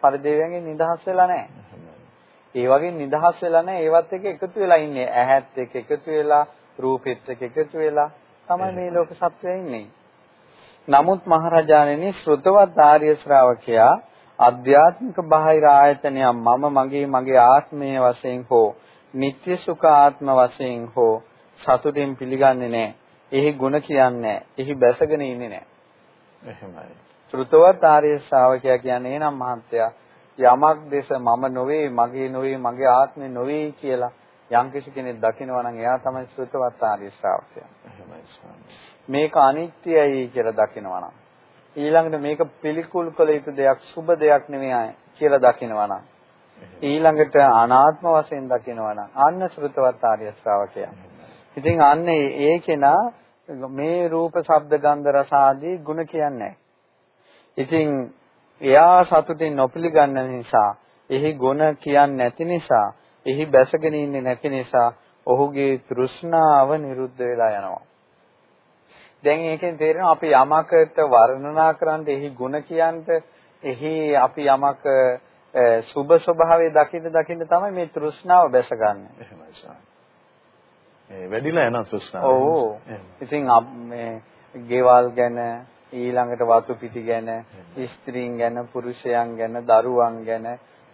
පරිදේවයන්ගෙන් නිදහස් වෙලා නැහැ. ඒ වගේ නිදහස් වෙලා නැහැ. ඒවත් එක්ක එකතු වෙලා ඉන්නේ. ඇහත් එක්ක එකතු වෙලා, රූපෙත් එක්ක එකතු වෙලා තමයි මේ ලෝක සත්‍යය ඉන්නේ. නමුත් මහරජාණෙනි ශ්‍රුතවත් ආර්ය ශ්‍රාවකයා අධ්‍යාත්මික බාහිර ආයතනය මම මගේ මගේ ආත්මය වශයෙන් හෝ නিত্য සුඛ ආත්ම වශයෙන් හෝ සතුටින් පිළිගන්නේ නැහැ. එහි ಗುಣ කියන්නේ එහි බැසගෙන ඉන්නේ නැහැ. එහෙමයි. ශ්‍රුතවත් ආර්ය ශ්‍රාවකයා කියන්නේ එනම් මහත්යා යමක් දේශ මම නොවේ, මගේ නොවේ, මගේ ආත්මේ නොවේ කියලා යම් කිසි කෙනෙක් දකිනවා නම් එයා තමයි ශ්‍රුතවත් ආර්ය ශ්‍රාවකයා. එහෙමයි ස්වාමී. මේක අනිත්‍යයි කියලා දකිනවා නම් ඊළඟට මේක පිළිකුල් කළ යුතු දෙයක්, සුබ දෙයක් නෙවෙයි කියලා දකිනවා නම් ඊළඟට අනාත්ම වශයෙන් දකිනවා නම් අන්න ශ්‍රුතවත් ආර්ය ශ්‍රාවකයා. ඉතින් අන්න ඒ කෙනා මේ රූප, ශබ්ද, ගන්ධ, රස ආදී ගුණ කියන්නේ ඉතින් එයා සතුටින් නොපිළගන්න නිසා, එහි ගුණ කියන්නේ නැති නිසා, එහි බැසගෙන ඉන්නේ නැති නිසා ඔහුගේ තෘෂ්ණාව නිරුද්ධ වෙලා යනවා. දැන් ඒකෙන් තේරෙනවා අපි යමකට වර්ණනා කරන්න එහි ಗುಣ කියන්ට එහි අපි යමක සුබ ස්වභාවය දකින්න දකින්න තමයි මේ තෘෂ්ණාව බැසගන්නේ. එහෙමයි සාරා. වැඩිලා යන තෘෂ්ණාව. ඔව්. ඉතින් මේ ගෙවල් ගැන ඊළඟට වතු පිටි ගැන ස්ත්‍රීන් ගැන පුරුෂයන් ගැන දරුවන් ගැන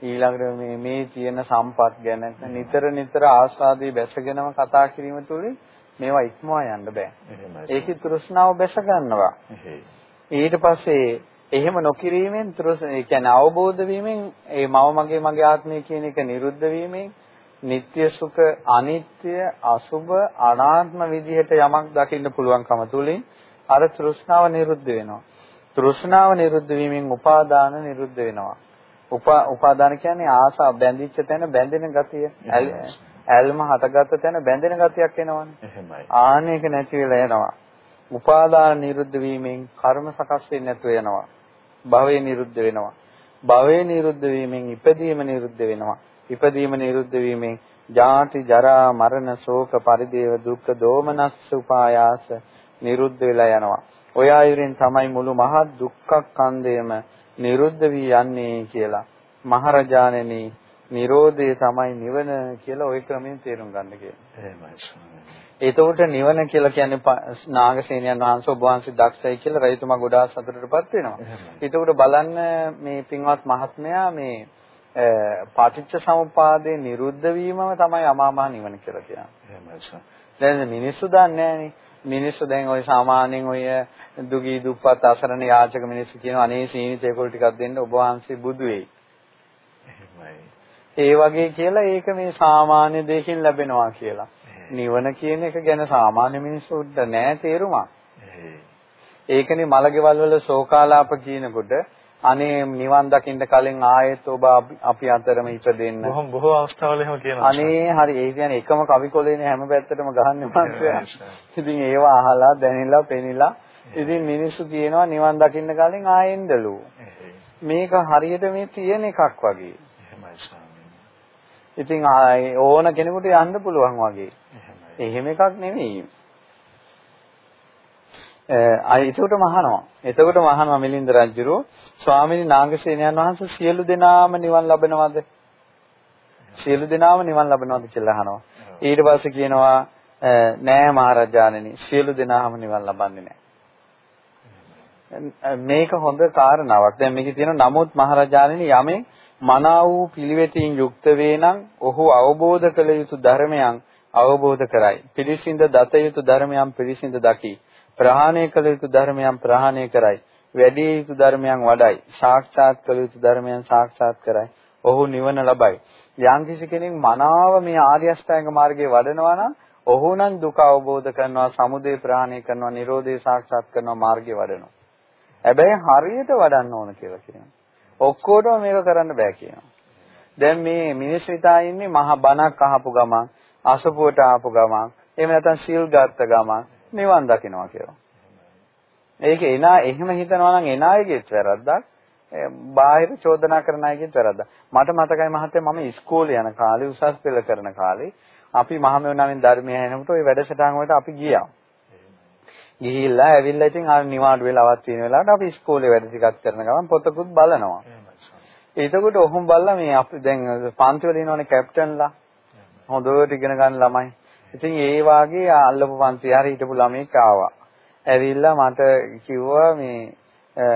ඊළඟට මේ මේ තියෙන සම්පත් ගැන නිතර නිතර ආස්වාදී බැසගෙනම කතා කිරීම තුළින් මේවා ඉක්මවා යන්න බෑ. ඒකේ තෘෂ්ණාව බැස ගන්නවා. ඊට පස්සේ එහෙම නොකිරීමෙන් තෘෂ්ණ ඒ කියන්නේ අවබෝධ වීමෙන් ඒ මව මගේ මගේ ආත්මය කියන එක නිරුද්ධ වීමෙන් නিত্য සුඛ අනිත්‍ය අසුභ අනාත්ම විදිහට යමක් දකින්න පුළුවන්කම තුලින් අර තෘෂ්ණාව නිරුද්ධ වෙනවා. තෘෂ්ණාව නිරුද්ධ වීමෙන් උපාදාන නිරුද්ධ වෙනවා. උපා උපාදාන කියන්නේ ආසා බැඳිච්ච තැන බැඳෙන ගතිය. ඇල්ම හටගත්ත තැන බැඳෙන ගතියක් එනවනේ. එහෙමයි. ආනේක නැති වෙලා යනවා. උපාදාන නිරුද්ධ වීමෙන් කර්ම සකස් වෙන්නේ නැතුව යනවා. භවය නිරුද්ධ වෙනවා. භවය නිරුද්ධ වීමෙන් ඉපදීම නිරුද්ධ වෙනවා. ඉපදීම නිරුද්ධ වීමෙන් ජාති ජරා මරණ ශෝක පරිදේව දුක්ඛ දෝමනස්ස උපායාස නිරුද්ධ වෙලා යනවා. ඔය ආයුරින් තමයි මුළු මහත් දුක්ඛ කන්දේම නිරුද්ධ වී යන්නේ කියලා. මහරජාණෙනි නිරෝධය තමයි නිවන කියලා ওই ක්‍රමයෙන් තේරුම් ගන්න කියලා. එතකොට නිවන කියලා කියන්නේ නාගසේනයන් වහන්සේ ඔබ වහන්සේ දක්ෂයි කියලා රජතුමා ගොඩාක් සතුටටපත් වෙනවා. එතකොට බලන්න මේ පින්වත් මහත්මයා මේ පාටිච්ච සමුපාදේ නිරුද්ධ වීමම තමයි අමාමහ නිවන කියලා කියන්නේ. දැන් මිනිස්සු දන්නේ නැහනේ. මිනිස්සු දැන් ওই සාමාන්‍යයෙන් ඔය දුගී දුප්පත් අසරණ යාචක මිනිස්සු කියනවා අනේ සීනිත ඒකෝල් ටිකක් දෙන්න ඔබ වහන්සේ බුදු වෙයි. ඒ වගේ කියලා ඒක මේ සාමාන්‍ය දෙයකින් ලැබෙනවා කියලා. නිවන කියන එක ගැන සාමාන්‍ය මිනිස්සුන්ට නෑ තේරුමක්. ඒකනේ මලගෙවල් වල ශෝකාලාප කියනකොට අනේ නිවන් දකින්න කලින් ආයෙත් ඔබ අපි අතරම ඉපදෙන්න. බොහොම බොහෝ අවස්ථාවල එහෙම කියනවා. අනේ හරි ඒ කියන්නේ එකම කවි කොලේනේ හැම පැත්තටම ගහන්නේ මාත්‍යා. ඉතින් ඒවා අහලා දැනෙලා පෙනිලා ඉතින් මිනිස්සු කියනවා නිවන් දකින්න කලින් ආයෙන්දලු. මේක හරියට මේ තියෙන එකක් වගේ. ඉතින් ඕන කෙනෙකුට යන්න පුළුවන් වගේ. එහෙම එකක් නෙමෙයි. අය එතකොටම අහනවා. එතකොටම අහනවා මිලින්ද රජුරෝ ස්වාමීනි නාගසේනයන් වහන්සේ සියලු දෙනාම නිවන් ලබනවද? සියලු දෙනාම නිවන් ලබනවද කියලා අහනවා. ඊට පස්සේ කියනවා නෑ මහරජාණෙනි සියලු දෙනාම නිවන් ලබන්නේ නෑ. මේක හොඳ කාරණාවක්. දැන් මේකේ තියෙන නමුත් මහරජාණෙනි යමෙක් මනා වූ පිළිවෙතින් යුක්ත වේ නම් ඔහු අවබෝධ කළ යුතු ධර්මයන් අවබෝධ කරයි. පිළිසිඳ දත යුතු ධර්මයන් පිළිසිඳ දකි. ප්‍රහාණය කළ යුතු ධර්මයන් ප්‍රහාණය කරයි. වැඩි යුතු ධර්මයන් වඩයි. සාක්ෂාත් කළ යුතු ධර්මයන් සාක්ෂාත් කරයි. ඔහු නිවන ලබයි. යම්කිසි කෙනෙක් මනාව මේ ආර්ය අෂ්ටාංග මාර්ගයේ වඩනවා නම් ඔහු නම් දුක අවබෝධ කරනවා, සමුදය ප්‍රහාණය කරනවා, නිරෝධය සාක්ෂාත් කරනවා මාර්ගය වඩනවා. හැබැයි හරියට වඩන්න ඕන කියලා කියනවා. ඔක්කොටම මේක කරන්න බෑ කියනවා. දැන් මේ මිනිස් හිතා ඉන්නේ මහා බණක් අහපු ගමන්, අසපුවට ආපු ගමන්, එහෙම නැත්නම් සීල් ගත්ත ගමන් නිවන් දකින්නවා කියලා. ඒක එනා එහෙම හිතනවා නම් එන අයගේත් වැරද්දක්. බාහිර චෝදනා කරන අයගේත් වැරද්දක්. මට මතකයි මහත්තයා මම ඉස්කෝලේ යන කාලේ උසස් පෙළ කරන කාලේ අපි මහමෙවුනාවෙන් ධර්මය ඇහෙනකොට ওই වැඩසටහන් වලට අපි ගියා. ගිහිල්ලා ඇවිල්ලා ඉතින් ආ නිවාඩු වෙලාවක් තියෙන වෙලාවට අපි ඉස්කෝලේ වැඩ ටිකක් කරන ගමන් පොතකුත් බලනවා. එතකොට ඔහොම බලලා මේ අපි දැන් පන්ති වල ඉන්නවනේ කැප්ටන්ලා හොඳට ඉගෙන ගන්න ළමයි. ඉතින් ඒ වාගේ අල්ලපු පන්ති හරි හිටපු ළමෙක් ආවා. ඇවිල්ලා මට කිව්වා මේ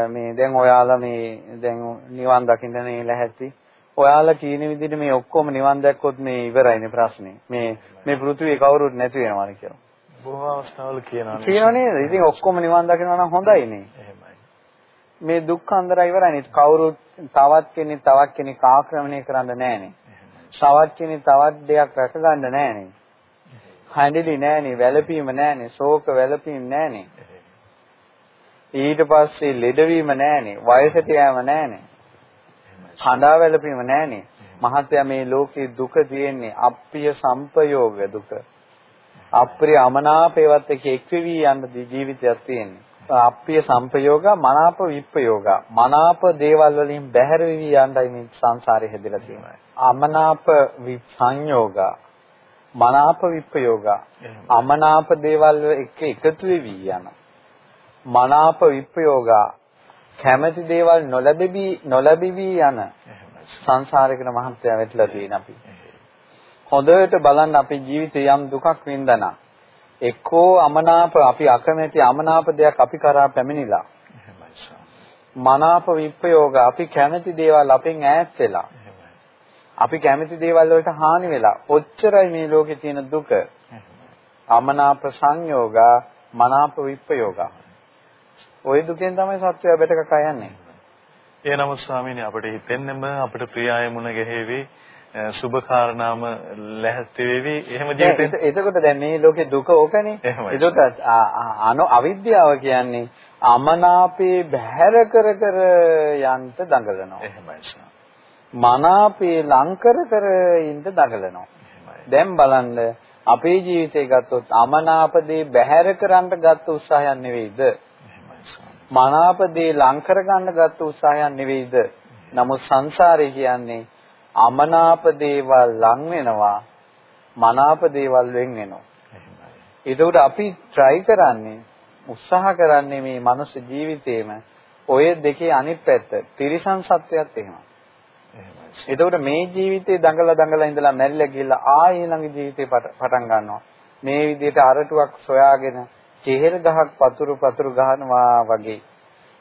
මේ දැන් ඔයාලා මේ දැන් නිවන් දකින්න නේ ලැහැත්ති. ඔයාලා කියන විදිහට මේ ඔක්කොම නිවන් දැක්කොත් මේ ඉවරයිනේ ප්‍රශ්නේ. මේ මේ පෘථිවිය කවුරුත් නැති වෙනවානේ කියලා. බොහෝ අවස්ථාවල කියනවා නේද? කියනවා නේද? ඉතින් ඔක්කොම නිවන් දකිනවා නම් හොඳයිනේ. එහෙමයි. මේ දුක්ඛ අන්දරය ඉවරයිනේ. කවුරුත් තවත් කෙනෙක් තවත් කෙනෙක් ආක්‍රමණය කරන්න නැහනේ. තවත් කෙනෙක් තවත් දෙයක් රැක ගන්න නැහනේ. හැඬිලි නෑනේ, වැළපීම නෑනේ, ශෝක වැළපීම නෑනේ. ඊට පස්සේ ලෙඩවීම නෑනේ, වයසට යෑම නෑනේ. හඬා වැළපීම නෑනේ. මහත්ය මේ ලෝකේ දුක තියෙන්නේ අප්‍රිය සංපයෝග දුක. අප්‍රිය අමනාපේවත් එක්ක එක්වෙවි යන්න ජීවිතයක් තියෙන්නේ. අප්‍රිය සංපයෝග මනාප විප්පයෝග මනාප දේවල් වලින් බැහැර වෙවි යන්නයි මේ සංසාරේ හැදලා තියෙන්නේ. අමනාප විසංයෝගා මනාප විප්‍රයෝගා අමනාප දේවල් එක්ක එකතු වෙවි යන. මනාප විප්‍රයෝගා කැමැති දේවල් නොලැබෙවි නොලැබෙවි යන සංසාරයකට මහත්ය වැටලා තියෙන අපි. හොඳට බලන්න අපේ ජීවිතේ යම් දුකක් වින්දනා එක්කෝ අමනාප අපි අකමැති අමනාප දෙයක් අපි කරා පැමිණිලා. මනාප විප්‍රයෝග අපි කැමති දේවල් අපෙන් ඈත් වෙලා අපි කැමති දේවල් වලට හානි වෙලා ඔච්චරයි මේ ලෝකේ තියෙන දුක. අමනාප සංයෝග මනාප විප්‍රයෝග. ওই දුකෙන් තමයි සත්‍යය බැටක කයන්නේ. ඒ නමුත් ස්වාමීනි අපිට හිතෙන්නෙම අපිට ප්‍රිය අය මුණ ගැහෙවි සුබ කාරණාම ලැහැත්ති වෙවි. එහෙම ජීවිතේ එතකොට දැන් මේ ලෝකේ දුක ඕකනේ. එතකොට අනෝ අවිද්‍යාව කියන්නේ අමනාපේ බැහැර කර කර යන්න දඟලනවා. එහෙමයි මනාපේ ලං කර කර ඉන්න දඟලනවා. දැන් බලන්න අපේ ජීවිතේ ගත්තොත් අමනාප දේ බැහැර කරන්න ගත්ත උත්සාහයක් නෙවෙයිද? මනාප දේ ලං කරගන්න ගත්ත උත්සාහයක් නෙවෙයිද? නමුත් සංසාරේ කියන්නේ අමනාප දේවල් ලං වෙනවා මනාප දේවල් වෙන් වෙනවා. ඒකට අපි try කරන්නේ උත්සාහ කරන්නේ මේ මනුස්ස ජීවිතේම ඔය දෙකේ අනිත් පැත්ත. තිරිසන් සත්‍යයත් එහෙමයි. එතකොට මේ ජීවිතේ දඟල දඟල ඉඳලා මැරිලා ගිහලා ආයෙ ළඟ ජීවිතේ පටන් ගන්නවා මේ විදිහට අරටුවක් සොයාගෙන කෙහෙල් ගහක් පතුරු පතුරු ගහනවා වගේ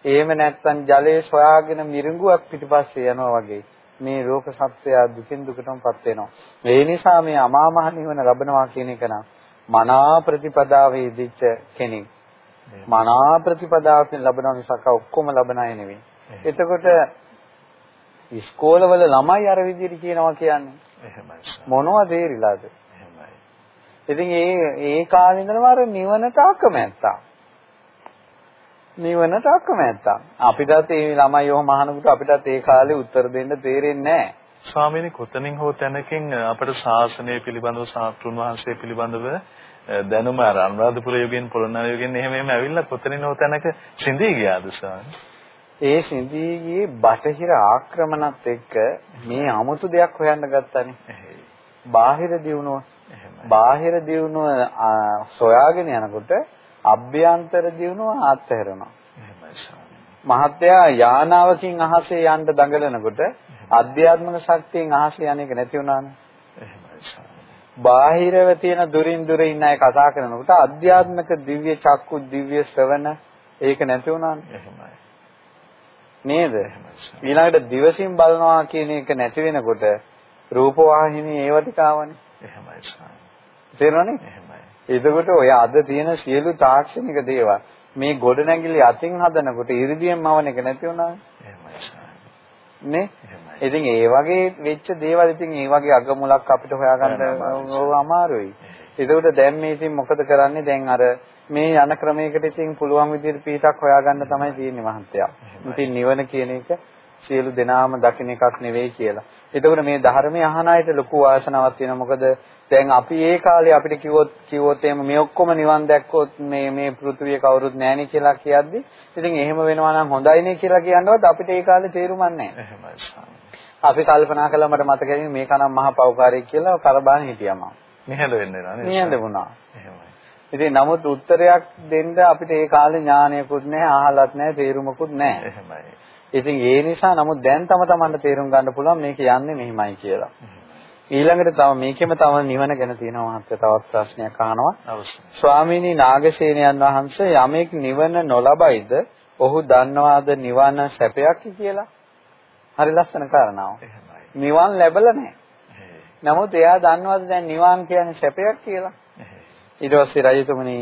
එහෙම නැත්නම් ජලයේ සොයාගෙන මිරිඟුවක් පිටිපස්සේ යනවා වගේ මේ ලෝක සත්‍යය දුකින් දුකටමපත් වෙනවා. ඒ නිසා මේ අමා මහ නිවන ලබනවා කියන එක නම් මනා ප්‍රතිපදාවේ දිච්ච කෙනෙක්. මනා ප්‍රතිපදාවකින් ලබනවා මිසක් ඔක්කොම ලබන අය නෙවෙයි. එතකොට ඉස්කෝලවල ළමයි අර විදිහට කියනවා කියන්නේ. එහෙමයි. මොනවද තේරිලාද? එහෙමයි. ඉතින් ඒ ඒ කාලේ ඉඳලම අර නිවනට අකමැත්තා. නිවනට අකමැත්තා. අපිටත් මේ ළමයි ඔහොම අහනකොට අපිටත් ඒ කාලේ උත්තර දෙන්න තේරෙන්නේ නැහැ. ස්වාමීනි කොතනින් හෝ තැනකින් අපට ශාසනය පිළිබඳව සාත්‍රුන් වහන්සේ පිළිබඳව දැනුම අර අනුරාධපුර යුගයෙන් පොළොන්නරු යුගයෙන් එහෙම එහෙම ඇවිල්ලා කොතනින් හෝ තැනක සිඳී ගියාද ස්වාමීනි? ඒ සිඳී ගියේ බටහිර ආක්‍රමණත් එක්ක මේ 아무තු දෙයක් හොයන්න ගත්තානේ. බාහිර දියුණුව. බාහිර දියුණුව සොයාගෙන යනකොට අභ්‍යන්තර දියුණුව අත්හැරෙනවා. මහත්යා යානාවකින් අහසේ යන්න දඟලනකොට අධ්‍යාත්මික ශක්තියෙන් අහසේ යන එක නැති වුණානේ. බාහිරව තියෙන දුරින් දුර ඉන්න අය කතා කරනකොට අධ්‍යාත්මික දිව්‍ය චක්කු දිව්‍ය ශ්‍රවණ ඒක නැති වුණානේ. නේද? ඊළඟට දිවසින් බලනවා කියන එක නැති වෙනකොට රූප වාහිනී ඒව ටික ආවනේ. එහෙමයි. තේරෙනවනේ? එතකොට ඔය අද තියෙන සියලු තාක්ෂණික දේවල් මේ ගොඩනැගිලි අතින් හදනකොට 이르දියෙන් මවන එක නැති වුණා. නේ? ඉතින් ඒ වගේ වෙච්ච දේවල් ඉතින් ඒ වගේ අගමුලක් අපිට හොයාගන්න අමාරුයි. ඒකෝට දැන් මේ ඉතින් මොකද කරන්නේ දැන් අර මේ යන ක්‍රමයකට ඉතින් පුළුවන් විදිහට පීතක් හොයාගන්න තමයි තියෙන්නේ මහන්තයා. ඉතින් නිවන කියන එක සියලු දෙනාම දකින්න එකක් නෙවෙයි කියලා. එතකොට මේ ධර්මයේ අහන අයට ලොකු වාසනාවක් තියෙනවා. මොකද දැන් අපි ඒ කාලේ අපිට කිව්වොත් කිව්වොත් එහෙම මේ ඔක්කොම නිවන් දැක්කොත් මේ මේ පෘථුවිය කවුරුත් නැහෙනේ කියලා කියද්දි ඉතින් එහෙම වෙනවා නම් හොඳයිනේ කියලා කියනවත් අපිට ඒ කාලේ තේරුමක් නැහැ. අපි කල්පනා කළා මට මතකයි මේක නම් මහා පෞකාරයක් කියලා කරබාන හිටියම. නිහඬ වෙන්න නේද? නිහඬ වුණා. එහෙමයි. ඉතින් නමුත් උත්තරයක් දෙන්න අපිට ඒ කාලේ ඥානයකුත් නැහැ, අහලත් නැහැ, තේරුමකුත් නැහැ. එහෙමයි. ඉතින් ඒ නිසා නමුත් දැන් තම තමන්ට තේරුම් ගන්න පුළුවන් මේක යන්නේ මෙහිමයි කියලා. ඊළඟට තව මේකෙම තව නිවන ගැන තියෙනවා මහත්ය තවත් ප්‍රශ්නයක් අහනවා. ස්වාමීනි නාගසේනයන් වහන්සේ යමෙක් නිවන නොලබයිද ඔහු දන්නවාද නිවන සැපයක් කියලා? හරි ලස්සන කාරණාව. නිවන් ලැබලා නැහැ. නමුත් එයා දන්නවද දැන් නිවන් කියන්නේ සැපයක් කියලා? ඊට පස්සේ රජතුමනි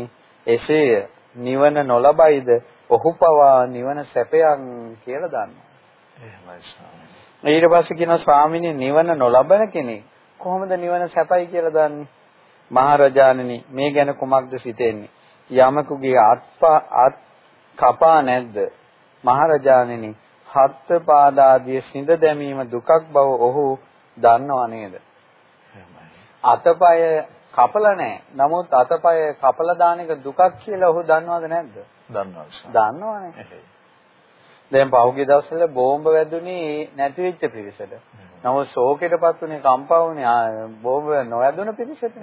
එසේය නිවන නොලබයිද ඔහු පවා නිවන සැපයක් කියලා දන්නවා. එහෙමයි ස්වාමීනි. ඊට පස්සේ කියනවා ස්වාමීනි නිවන නොලබන කෙනෙක් කොහොමද නිවන සැපයි කියලා දන්නේ? මහරජාණනි මේ ගැන කුමක්ද සිතෙන්නේ? යමකුගේ අත්පා අත් කපා නැද්ද? මහරජාණනි හත් පාදාදිය සිඳ දැමීම දුකක් බව ඔහු දන්නව නේද? අතපය කපලා නැහැ. නමුත් අතපය කපලා දාන එක දුකක් කියලා ඔහු දන්නවද නැද්ද? දන්නවා. දන්නවනේ. දැන් පහුගිය දවස්වල බෝම්බ වැදුනේ නැති වෙච්ච පිරිසට. නමුත් ශෝකයටපත් උනේ කම්පා වුනේ බෝම්බ නොවැදුන පිරිසට.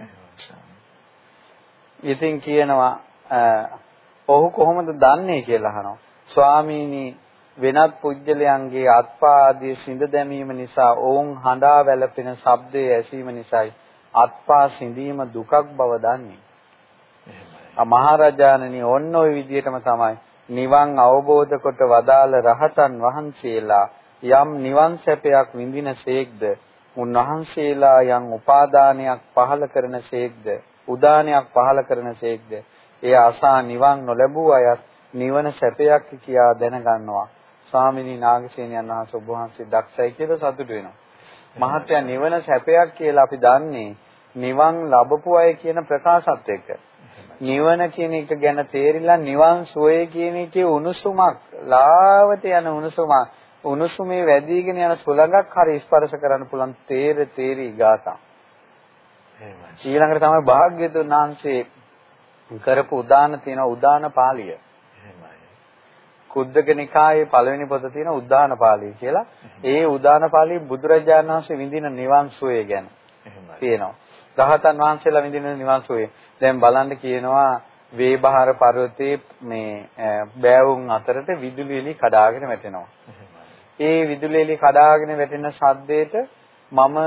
ඉතින් කියනවා ඔහු කොහොමද දන්නේ කියලා අහනවා. ස්වාමීනි වෙනත් පුජ්‍යලයන්ගේ අත්පා ආදී සිඳ දැමීම නිසා ඔවුන් හඬා වැළපෙන ශබ්දය ඇසීම නිසායි අත්පා සිඳීම දුකක් බව දන්නේ. මහරජාණනි ඔන්න ඔය විදිහටම තමයි නිවන් අවබෝධ කොට වදාළ රහතන් වහන්සේලා යම් නිවන් සැපයක් විඳිනසේක්ද උන්වහන්සේලා යම් උපාදානයක් පහල කරනසේක්ද උදානයක් පහල කරනසේක්ද ඒ අසා නිවන් නොලැබූ අයත් නිවන සැපයක් කියා දැනගන්නවා ස්වාමිනී නාගසේනයන් වහන්සේ ඔබ වහන්සේ දක්ෂයි කියලා සතුටු වෙනවා. මහත්ය නිවන සැපයක් කියලා අපි දන්නේ නිවන් ලැබපු අය කියන ප්‍රකාශත් එක්ක. නිවන කියන එක ගැන තේරිලා නිවන් සුවය කියන එකේ උණුසුමක් ලාවට යන උණුසුමක් උණුසුමේ වැඩිගෙන යන සුළඟක් හරි ස්පර්ශ කරන්න පුළුවන් තේර තේරි ගාථා. ඊළඟට තමයි භාග්‍යතුන් වහන්සේ කරපු උදාන තියෙන උදාන පාළිය. කුද්දක නිකායේ පළවෙනි පොත තියෙන උද්දාන පාළිය කියලා. ඒ උද්දාන පාළිය බුදුරජාණන් වහන්සේ විඳින නිවන් සුවය ගැන තියෙනවා. රහතන් වහන්සේලා විඳින නිවන් සුවය. දැන් බලන්න කියනවා වේබහාර පර්වතයේ මේ බෑවුන් අතරට විදුලි එලි කඩාගෙන වැටෙනවා. ඒ විදුලි එලි කඩාගෙන වැටෙන ශබ්දයට මම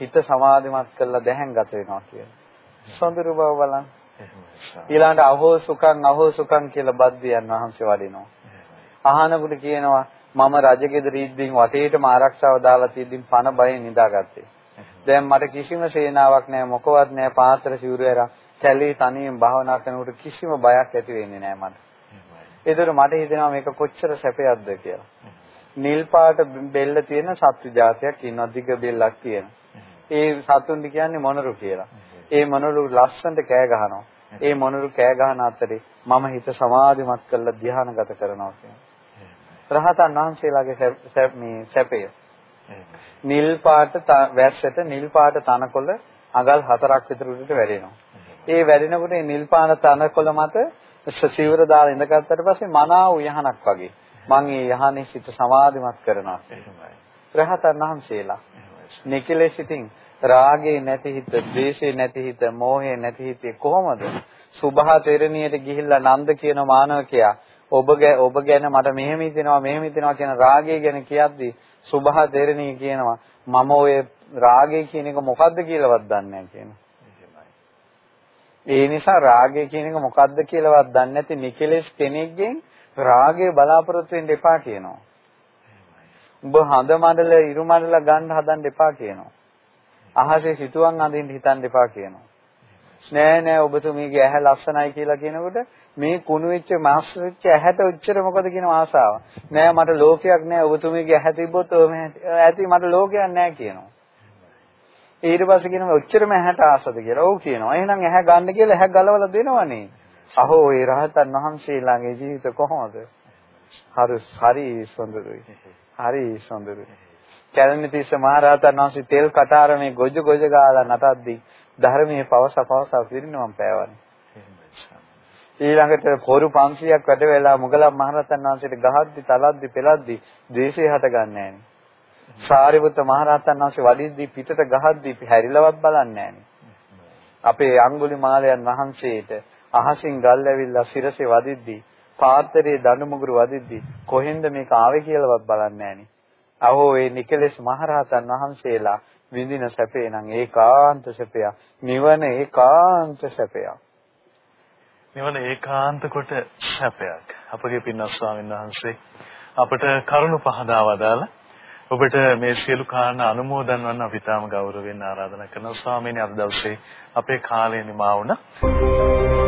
හිත සමාධිමත් කරලා දැහැන් ගත වෙනවා කියන. සොඳුරු බව බලන්න. ඊළඟට අහෝ සුඛං අහෝ සුඛං කියලා බද්දියන් වහන්සේ වඩිනවා. අහනකොට කියනවා මම රජගෙදර ඉද්දින් වටේටම ආරක්ෂාව දාලා තියද්දින් පණ බයෙන් නිදාගත්තේ. දැන් මට කිසිම සේනාවක් නැහැ මොකවත් නැහැ පාත්‍ර සිවුරේරා කැලේ තනියෙන් භාවනා කරනකොට කිසිම බයක් ඇති වෙන්නේ නැහැ මට. ඒතර මට හිතෙනවා මේක කොච්චර සැපයක්ද කියලා. නිල් පාට බෙල්ල තියෙන සත්තු జాතියක් ඉන්නවා දිග බෙල්ලක් තියෙන. ඒ සතුන්ට කියන්නේ මොනරු කියලා. ඒ මොනරු ලස්සනට කෑ ගහනවා. ඒ මොනරු කෑ ගහන අතරේ මම හිත සමාධිමත් කරලා ධ්‍යානගත කරනවා කියන්නේ. රහතන් වහන්සේලාගේ මේ සැපය. නිල් පාට වැස්සට නිල් පාට තනකොළ අගල් හතරක් විතර උඩට වැටෙනවා. ඒ වැටෙනකොට මේ නිල් පාට තනකොළ මත සිවුර දාලා ඉඳගත්තට පස්සේ මනාව යහනක් වගේ. මම මේ යහනේ සිත සමාධිමත් කරනවා. රහතන් වහන්සේලා. නිකලෙසිතින් රාගේ නැති හිත, ද්වේෂේ නැති හිත, මෝහේ නැති හිතේ කොහොමද? සුභා තෙරණියට ගිහිල්ලා නන්ද කියන මානවකයා ඔබ ඔබ ගැන මට මෙහෙම හිතෙනවා මෙහෙම හිතෙනවා කියන රාගය ගැන කියද්දි සුභා තෙරණිය කියනවා මම ඔය රාගය කියන එක මොකද්ද කියලාවත් දන්නේ නැහැ කියනවා. ඒ නිසා රාගය කියන එක මොකද්ද කියලාවත් දන්නේ නැති නිකලෙස් කෙනෙක්ගෙන් රාගය බලාපොරොත්තු වෙන්න එපා කියනවා. ඔබ හඳ මඩල ඉරු මඩල ගන්න හදන්න එපා කියනවා. අහසේ සිතුවම් අඳින්න හිතන්න එපා කියනවා. නෑ නෑ ඔබතුමීගේ ඇහැ ලස්සනයි කියලා කියනකොට මේ කුණු වෙච්ච මාස් වෙච්ච ඇහැට උච්චර මොකද කියන ආසාව. නෑ මට ලෝකයක් නෑ ඔබතුමීගේ ඇහැ තිබ්බොත් ඔහම ඇති මට ලෝකයක් නෑ කියනවා. ඊට පස්සේ කියනවා ඔච්චරම ඇහැට ආසද කියලා. ඔව් කියනවා. එහෙනම් ඇහැ ගන්න කියලා ඇහැ ගලවලා දෙනවනේ. අහෝ ඒ රහතන් වහන්සේලාගේ ජීවිත කොහොමද? හරි හරි සොඳුරුයි. හරි සොඳුරුයි. කැලණිතිස්ස මහරහතන් වහන්සේ තෙල් කටාරමේ ගොජ ගොජ ගාලා නටද්දී ධර්මයේ පවස පවස පිරිනවම් පෑවනේ. ඊළඟට පොරු 500ක් වැඩ වෙලා මුගලන් මහරහතන් වහන්සේට ගහද්දි තලද්දි පෙලද්දි ද්වේෂය හටගන්නේ නැහැ. සාරිපුත්ත මහරහතන් වහන්සේ වඩිද්දි පිටට ගහද්දි හැරිලවත් බලන්නේ අපේ අඟුලිමාලයන් වහන්සේට අහසින් ගල් ඇවිල්ලා සිරසේ වදිද්දි පාත්‍රයේ දඬු මුගුරු වදිද්දි කොහෙන්ද මේක ආවේ කියලාවත් බලන්නේ නැහැ. අහෝ ඒ නිකලෙස් මහරහතන් වහන්සේලා විඳින සැපේ නම් ඒකාන්ත සැපයක්. නිවන ඒකාන්ත සැපයක්. නිවන ඒකාන්ත කොට සැපයක්. අපගේ පින්වත් ස්වාමීන් වහන්සේ අපට කරුණ පහදා වදාලා ඔබට මේ සියලු කාරණා අනුමෝදන් වන්න අපි තාම ගෞරවයෙන් ආරාධනා කරනවා ස්වාමීනි අද දවසේ අපේ කාලය නිමා වුණා.